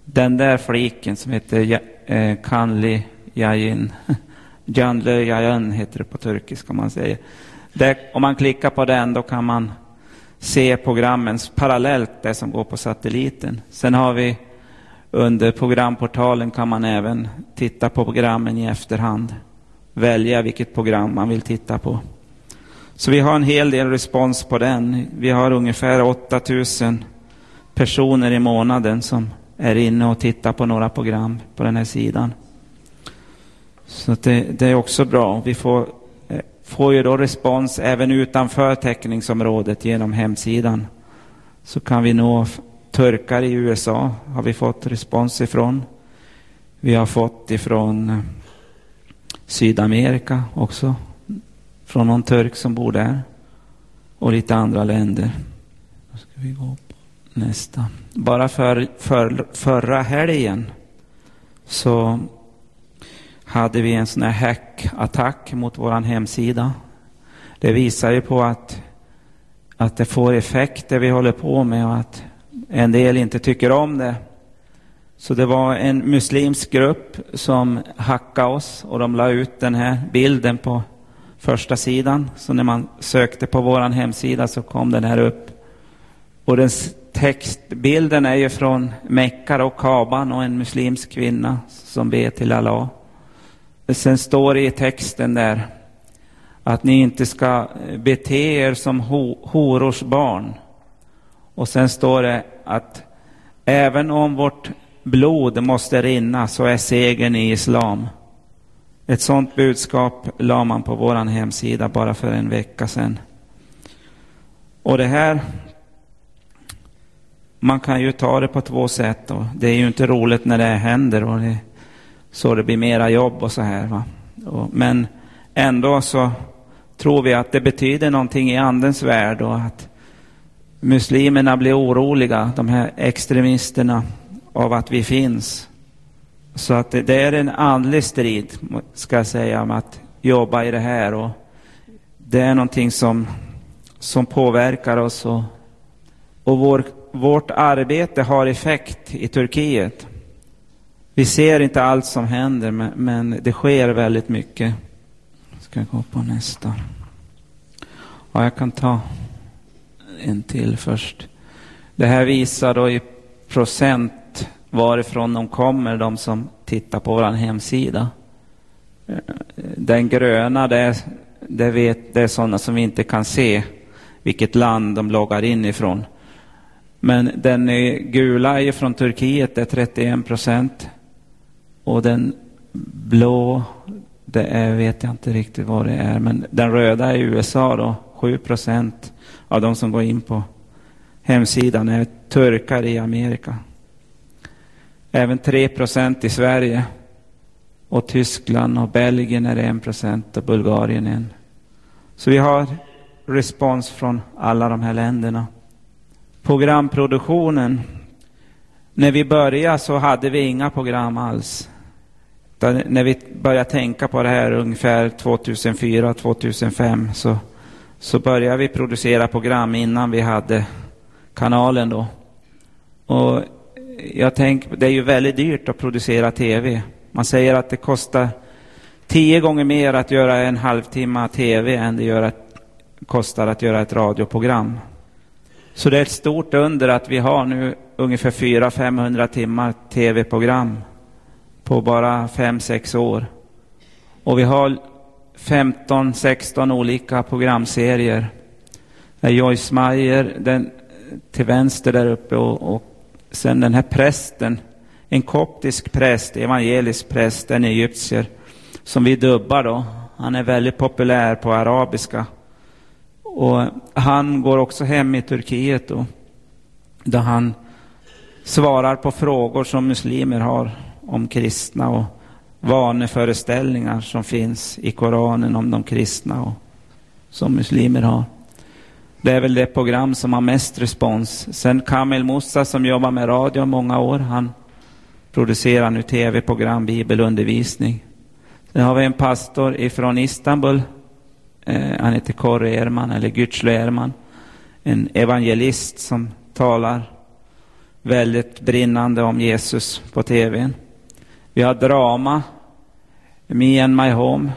Den där fliken som heter ja, eh, Kanli Yajin. Janlö Yayan heter det på turkiska om man säger. Där, om man klickar på den då kan man se programmen parallellt det som går på satelliten. Sen har vi under programportalen kan man även titta på programmen i efterhand. Välja vilket program man vill titta på. Så vi har en hel del respons på den. Vi har ungefär 8000 personer i månaden som är inne och tittar på några program på den här sidan. Så det, det är också bra. Vi får, eh, får ju då respons även utanför täckningsområdet genom hemsidan. Så kan vi nå turkar i USA, har vi fått respons ifrån. Vi har fått ifrån eh, Sydamerika också, från någon turk som bor där. Och lite andra länder. Då ska vi gå på nästa. Bara för, för förra helgen så hade vi en sån här hackattack mot vår hemsida. Det visar ju på att, att det får effekt det vi håller på med och att en del inte tycker om det. Så det var en muslimsk grupp som hackade oss och de la ut den här bilden på första sidan. Så när man sökte på vår hemsida så kom den här upp. Och den textbilden är ju från Mekka och Kaban och en muslimsk kvinna som ber till Allah. Sen står det i texten där att ni inte ska bete er som horors barn. Och sen står det att även om vårt blod måste rinna så är segern i islam. Ett sådant budskap la man på vår hemsida bara för en vecka sedan. Och det här, man kan ju ta det på två sätt. Och det är ju inte roligt när det händer och det, så det blir mera jobb och så här. Va? Och, men ändå så tror vi att det betyder någonting i andens värld och att muslimerna blir oroliga, de här extremisterna, av att vi finns. Så att det, är en andlig strid, ska jag säga, om att jobba i det här. Och det är någonting som, som påverkar oss. Och, och vår, vårt arbete har effekt i Turkiet. Vi ser inte allt som händer, men, men det sker väldigt mycket. Ska jag gå på nästa. Ja, jag kan ta en till först. Det här visar då i procent varifrån de kommer, de som tittar på vår hemsida. Den gröna, det är, det, vet, det är sådana som vi inte kan se vilket land de loggar in ifrån. Men den gula är från Turkiet, det är 31 procent. Och den blå, det är, vet jag inte riktigt vad det är, men den röda är USA då, 7 procent av de som går in på hemsidan är turkar i Amerika. Även 3 procent i Sverige. Och Tyskland och Belgien är 1 procent och Bulgarien 1. Så vi har respons från alla de här länderna. Programproduktionen. När vi började så hade vi inga program alls. När vi började tänka på det här ungefär 2004-2005 så så började vi producera program innan vi hade kanalen då. Och jag tänker, det är ju väldigt dyrt att producera tv. Man säger att det kostar tio gånger mer att göra en halvtimme tv än det gör att, kostar att göra ett radioprogram. Så det är ett stort under att vi har nu ungefär 400-500 timmar tv-program på bara 5-6 år. Och vi har 15, 16 olika programserier. Joyce Meyer, den till vänster där uppe och, och sen den här prästen, en koptisk präst, evangelisk präst, en egyptier, som vi dubbar då. Han är väldigt populär på arabiska. Och han går också hem i Turkiet då, där han svarar på frågor som muslimer har om kristna och vaneföreställningar som finns i Koranen om de kristna och som muslimer har. Det är väl det program som har mest respons. Sen Kamil Moussa som jobbar med radio många år, han producerar nu tv-program, bibelundervisning. Sen har vi en pastor ifrån Istanbul, eh, han heter Korre Erman, eller Güçlü Erman, en evangelist som talar väldigt brinnande om Jesus på tv. Vi har drama, Me and My Home,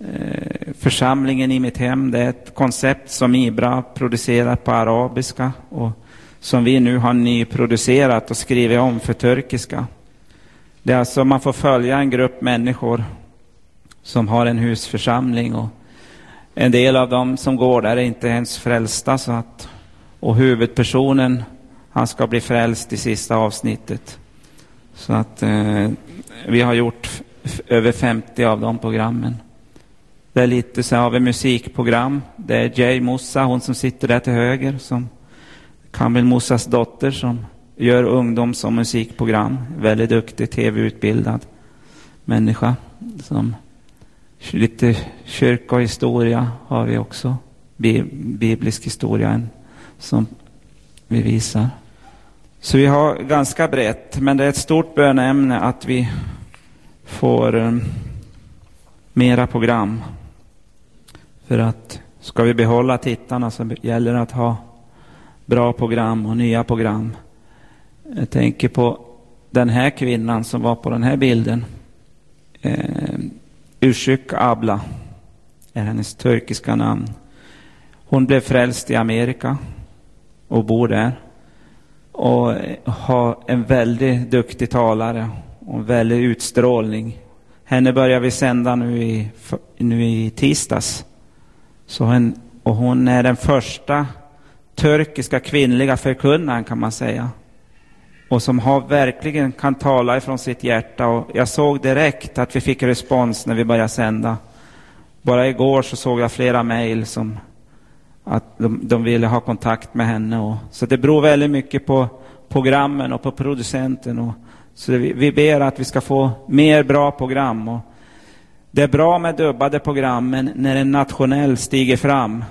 eh, Församlingen i mitt hem. Det är ett koncept som Ibra producerar på arabiska och som vi nu har nyproducerat och skrivit om för turkiska. Det är alltså man får följa en grupp människor som har en husförsamling och en del av dem som går där är inte ens frälsta så att och huvudpersonen han ska bli frälst i sista avsnittet. Så att eh, vi har gjort över 50 av de programmen. Det är lite så har vi musikprogram. Det är Jay Mossa, hon som sitter där till höger, som Kamil Mossas dotter som gör ungdoms och musikprogram. Väldigt duktig, tv-utbildad människa. Som lite kyrkohistoria har vi också. Biblisk historia som vi visar. Så vi har ganska brett, men det är ett stort bönämne att vi får um, mera program. För att ska vi behålla tittarna så gäller det att ha bra program och nya program. Jag tänker på den här kvinnan som var på den här bilden. Eh, Ushuk Abla är hennes turkiska namn. Hon blev frälst i Amerika och bor där. Och har en väldigt duktig talare och en väldig utstrålning. Henne börjar vi sända nu i, nu i tisdags. Så hon, och hon är den första turkiska kvinnliga förkunnaren kan man säga. Och som har, verkligen kan tala ifrån sitt hjärta. Och jag såg direkt att vi fick respons när vi började sända. Bara igår så såg jag flera mejl som att de, de ville ha kontakt med henne. Och, så det beror väldigt mycket på programmen och på producenten. Och, så vi, vi ber att vi ska få mer bra program. Och det är bra med dubbade program, men när en nationell stiger fram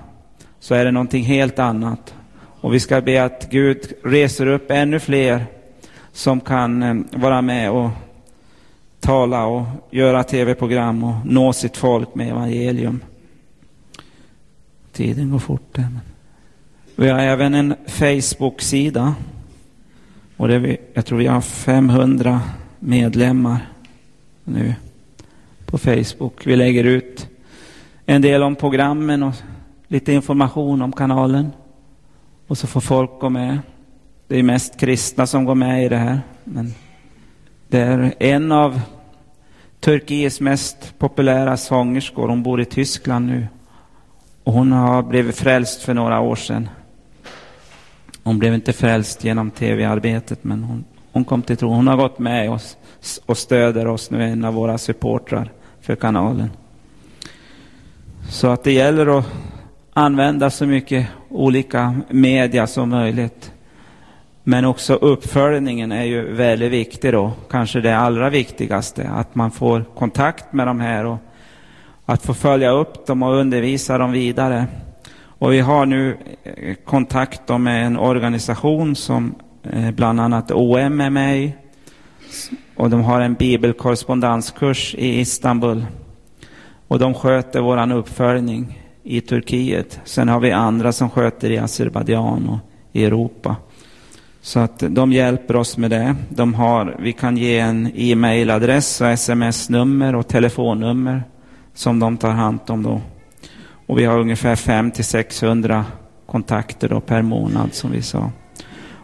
så är det någonting helt annat. Och vi ska be att Gud reser upp ännu fler som kan eh, vara med och tala och göra tv-program och nå sitt folk med evangelium. Tiden går fort. Men. Vi har även en Facebook-sida. Och det vi, jag tror vi har 500 medlemmar nu på Facebook. Vi lägger ut en del om programmen och lite information om kanalen. Och så får folk gå med. Det är mest kristna som går med i det här. Men det är en av Turkiets mest populära sångerskor. Hon bor i Tyskland nu. Och hon har blivit frälst för några år sedan. Hon blev inte frälst genom tv-arbetet, men hon, hon kom till tro. Hon har gått med oss och stöder oss nu, en av våra supportrar för kanalen. Så att det gäller att använda så mycket olika media som möjligt. Men också uppföljningen är ju väldigt viktig då, kanske det allra viktigaste, att man får kontakt med de här och att få följa upp dem och undervisa dem vidare. Och vi har nu eh, kontakt med en organisation som eh, bland annat OM är med i. Och de har en bibelkorrespondenskurs i Istanbul. Och de sköter våran uppföljning i Turkiet. Sen har vi andra som sköter i Azerbajdzjan och i Europa. Så att de hjälper oss med det. De har, vi kan ge en e-mailadress och sms-nummer och telefonnummer som de tar hand om då. Och vi har ungefär 5-600 kontakter då per månad som vi sa.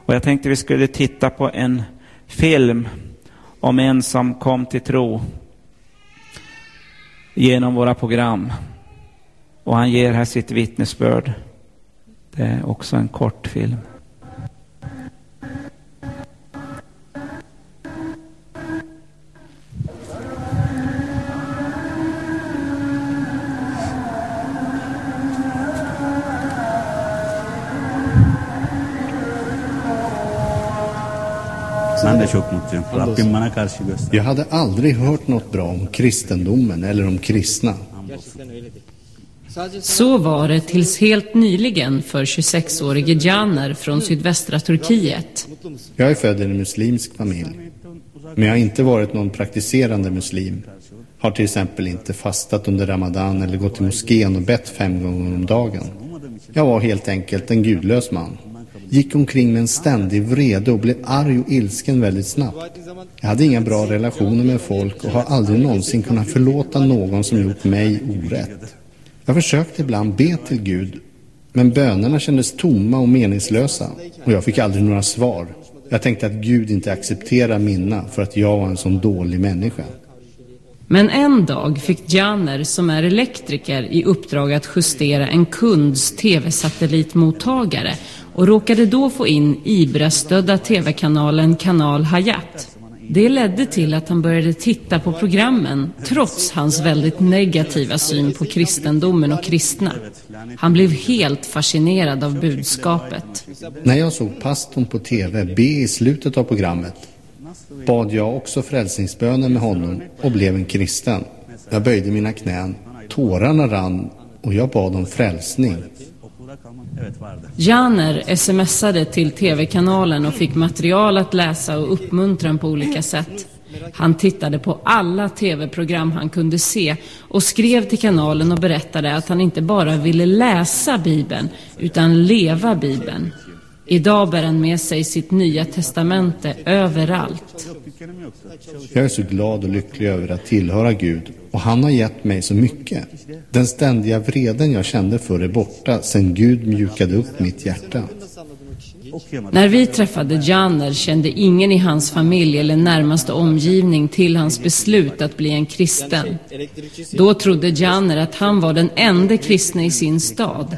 Och jag tänkte vi skulle titta på en film om en som kom till tro genom våra program. Och han ger här sitt vittnesbörd. Det är också en kort film. Ben de çok mutluyum. Rabbim bana karşı göster. Jag hade aldrig hört något bra om kristendomen eller om kristna. Så var det tills helt nyligen för 26-årige Caner från sydvästra Turkiet. Jag är född i en muslimsk familj. Men jag har inte varit någon praktiserande muslim. Har till exempel inte fastat under Ramadan eller gått till moskén och bett fem gånger om dagen. Jag var helt enkelt en gudlös man gick omkring med en ständig vrede och blev arg och ilsken väldigt snabbt. Jag hade inga bra relationer med folk och har aldrig någonsin kunnat förlåta någon som gjort mig orätt. Jag försökte ibland be till Gud, men bönerna kändes tomma och meningslösa och jag fick aldrig några svar. Jag tänkte att Gud inte accepterar mina för att jag var en sån dålig människa. Men en dag fick Janer, som är elektriker, i uppdrag att justera en kunds tv-satellitmottagare och råkade då få in Ibra-stödda tv-kanalen Kanal Hayat. Det ledde till att han började titta på programmen, trots hans väldigt negativa syn på kristendomen och kristna. Han blev helt fascinerad av budskapet. När jag såg pastorn på tv be i slutet av programmet bad jag också frälsningsbönen med honom och blev en kristen. Jag böjde mina knän, tårarna rann och jag bad om frälsning. Janer smsade till tv-kanalen och fick material att läsa och uppmuntran på olika sätt. Han tittade på alla tv-program han kunde se och skrev till kanalen och berättade att han inte bara ville läsa Bibeln utan leva Bibeln. Idag bär han med sig sitt nya testamente överallt. Jag är så glad och lycklig över att tillhöra Gud och han har gett mig så mycket. Den ständiga vreden jag kände för är borta sedan Gud mjukade upp mitt hjärta. När vi träffade Janer kände ingen i hans familj eller närmaste omgivning till hans beslut att bli en kristen. Då trodde Janer att han var den enda kristna i sin stad.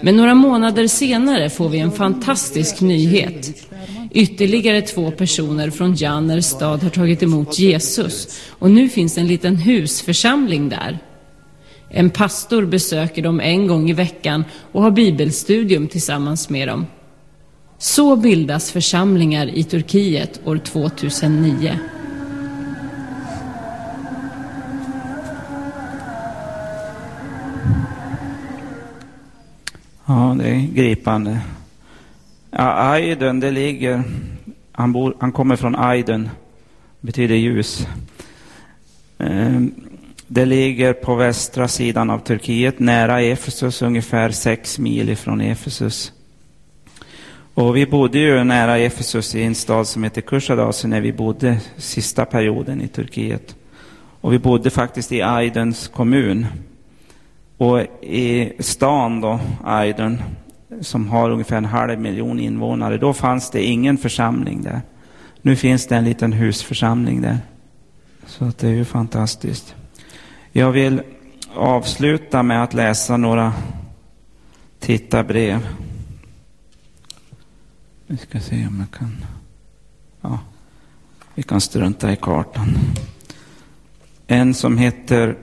Men några månader senare får vi en fantastisk nyhet. Ytterligare två personer från Janers stad har tagit emot Jesus och nu finns en liten husförsamling där. En pastor besöker dem en gång i veckan och har bibelstudium tillsammans med dem. Så bildas församlingar i Turkiet år 2009. Ja, det är gripande. Ja, Aydın, det ligger... Han, bor, han kommer från Aydın, betyder ljus. Ehm, det ligger på västra sidan av Turkiet, nära Efesus, ungefär sex mil ifrån Efesus. Och vi bodde ju nära Efesus i en stad som heter Kusadasi när vi bodde sista perioden i Turkiet. Och vi bodde faktiskt i Aydens kommun. Och i stan då, Aydın, som har ungefär en halv miljon invånare, då fanns det ingen församling där. Nu finns det en liten husförsamling där. Så det är ju fantastiskt. Jag vill avsluta med att läsa några tittarbrev. Vi ska se om jag kan... Ja, vi kan strunta i kartan. En som heter,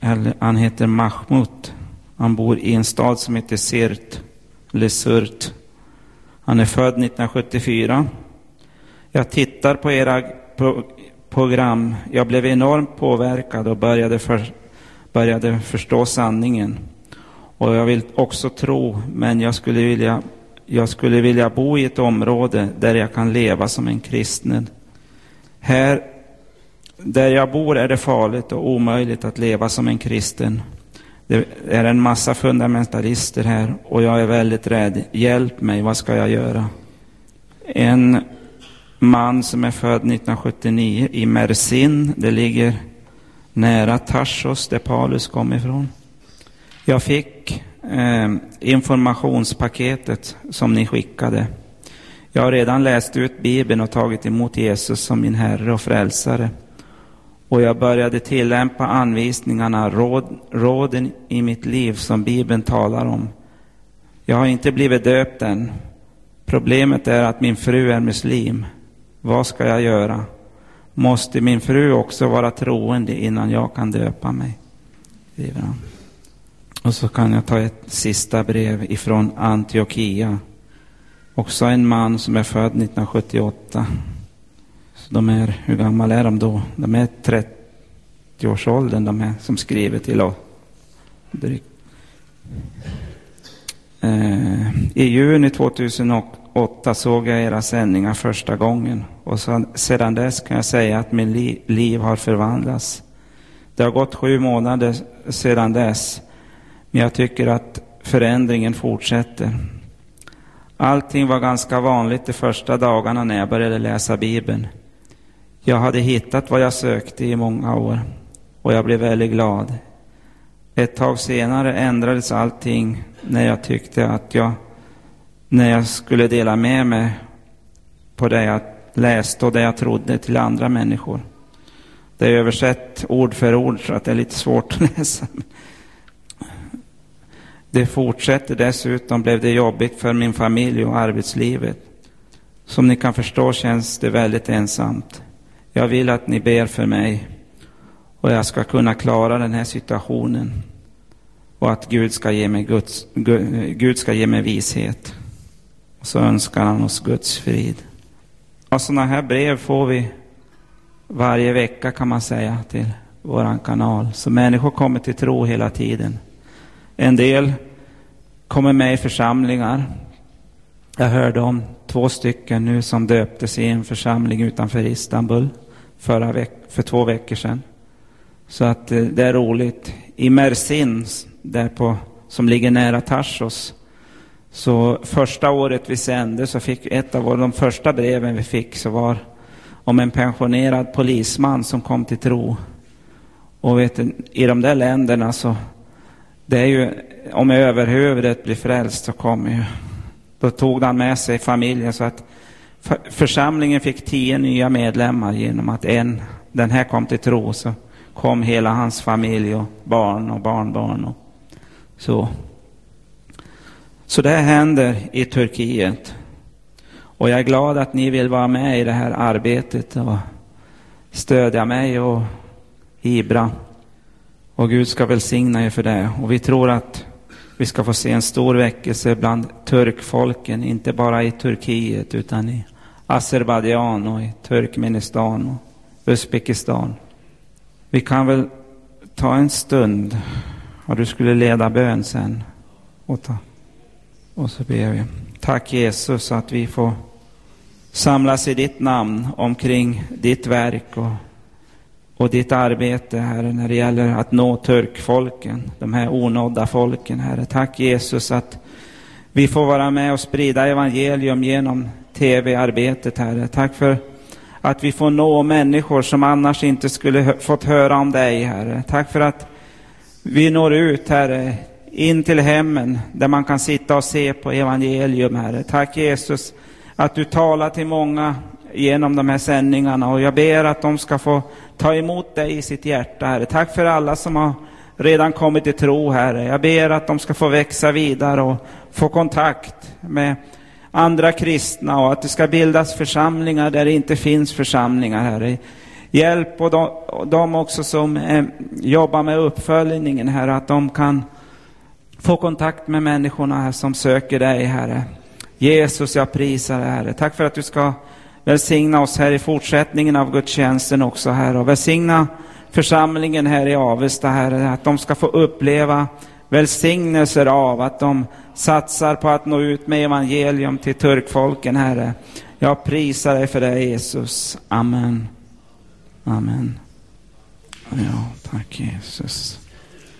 eller han heter Mahmut. Han bor i en stad som heter Sirt, eller Surt. Han är född 1974. Jag tittar på era pro program. Jag blev enormt påverkad och började, för, började förstå sanningen. Och jag vill också tro, men jag skulle vilja jag skulle vilja bo i ett område där jag kan leva som en kristen. Här där jag bor är det farligt och omöjligt att leva som en kristen. Det är en massa fundamentalister här och jag är väldigt rädd. Hjälp mig, vad ska jag göra? En man som är född 1979 i Mersin, det ligger nära Tarsos där Paulus kom ifrån. Jag fick eh, informationspaketet som ni skickade. Jag har redan läst ut Bibeln och tagit emot Jesus som min Herre och Frälsare. Och jag började tillämpa anvisningarna, råd, råden i mitt liv som Bibeln talar om. Jag har inte blivit döpt än. Problemet är att min fru är muslim. Vad ska jag göra? Måste min fru också vara troende innan jag kan döpa mig? Skriver han. Och så kan jag ta ett sista brev ifrån Antiochia. Också en man som är född 1978. Så de är, hur gamla är de då? De är 30-årsåldern de är som skriver till oss. Eh, I juni 2008 såg jag era sändningar första gången och så, sedan dess kan jag säga att min li, liv har förvandlats. Det har gått sju månader sedan dess men jag tycker att förändringen fortsätter. Allting var ganska vanligt de första dagarna när jag började läsa Bibeln. Jag hade hittat vad jag sökte i många år och jag blev väldigt glad. Ett tag senare ändrades allting när jag tyckte att jag, när jag skulle dela med mig på det jag läste och det jag trodde till andra människor. Det är översatt ord för ord så att det är lite svårt att läsa. Det fortsätter dessutom blev det jobbigt för min familj och arbetslivet. Som ni kan förstå känns det väldigt ensamt. Jag vill att ni ber för mig och jag ska kunna klara den här situationen och att Gud ska ge mig, Guds, Gud ska ge mig vishet. Och så önskar han oss Guds frid. Och sådana här brev får vi varje vecka kan man säga till våran kanal. Så människor kommer till tro hela tiden. En del kommer med i församlingar. Jag hörde om två stycken nu som döptes i en församling utanför Istanbul förra veck för två veckor sedan. Så att eh, det är roligt. I Mersin, där på, som ligger nära Tarsos, så första året vi sände så fick ett av de första breven vi fick så var om en pensionerad polisman som kom till tro. Och vet du, i de där länderna så, det är ju, om överhuvudet blir frälst så kommer ju, då tog han med sig familjen så att församlingen fick tio nya medlemmar genom att en, den här kom till tro. Så kom hela hans familj och barn och barnbarn och så. Så det händer i Turkiet. Och jag är glad att ni vill vara med i det här arbetet och stödja mig och Ibra. Och Gud ska välsigna er för det. Och vi tror att vi ska få se en stor väckelse bland turkfolken, inte bara i Turkiet utan i Azerbajdzjan och i Turkmenistan och Uzbekistan. Vi kan väl ta en stund och du skulle leda bön sen. Och, ta. och så ber vi. Tack Jesus att vi får samlas i ditt namn omkring ditt verk och, och ditt arbete, Herre, när det gäller att nå turkfolken, de här onådda folken, Herre. Tack Jesus att vi får vara med och sprida evangelium genom tv-arbetet, Herre. Tack för att vi får nå människor som annars inte skulle fått höra om dig, Herre. Tack för att vi når ut, Herre, in till hemmen där man kan sitta och se på evangelium, Herre. Tack Jesus att du talar till många genom de här sändningarna och jag ber att de ska få ta emot dig i sitt hjärta, Herre. Tack för alla som har redan kommit till tro, Herre. Jag ber att de ska få växa vidare och få kontakt med andra kristna och att det ska bildas församlingar där det inte finns församlingar, Herre. Hjälp och de, och de också som eh, jobbar med uppföljningen, Herre, att de kan få kontakt med människorna här som söker dig, Herre. Jesus, jag prisar dig, Herre. Tack för att du ska välsigna oss här i fortsättningen av gudstjänsten också, Herre. Och välsigna församlingen här i Avesta, Herre. Att de ska få uppleva välsignelser av att de satsar på att nå ut med evangelium till turkfolken, Herre. Jag prisar dig för det, Jesus. Amen. Amen. Ja, tack Jesus.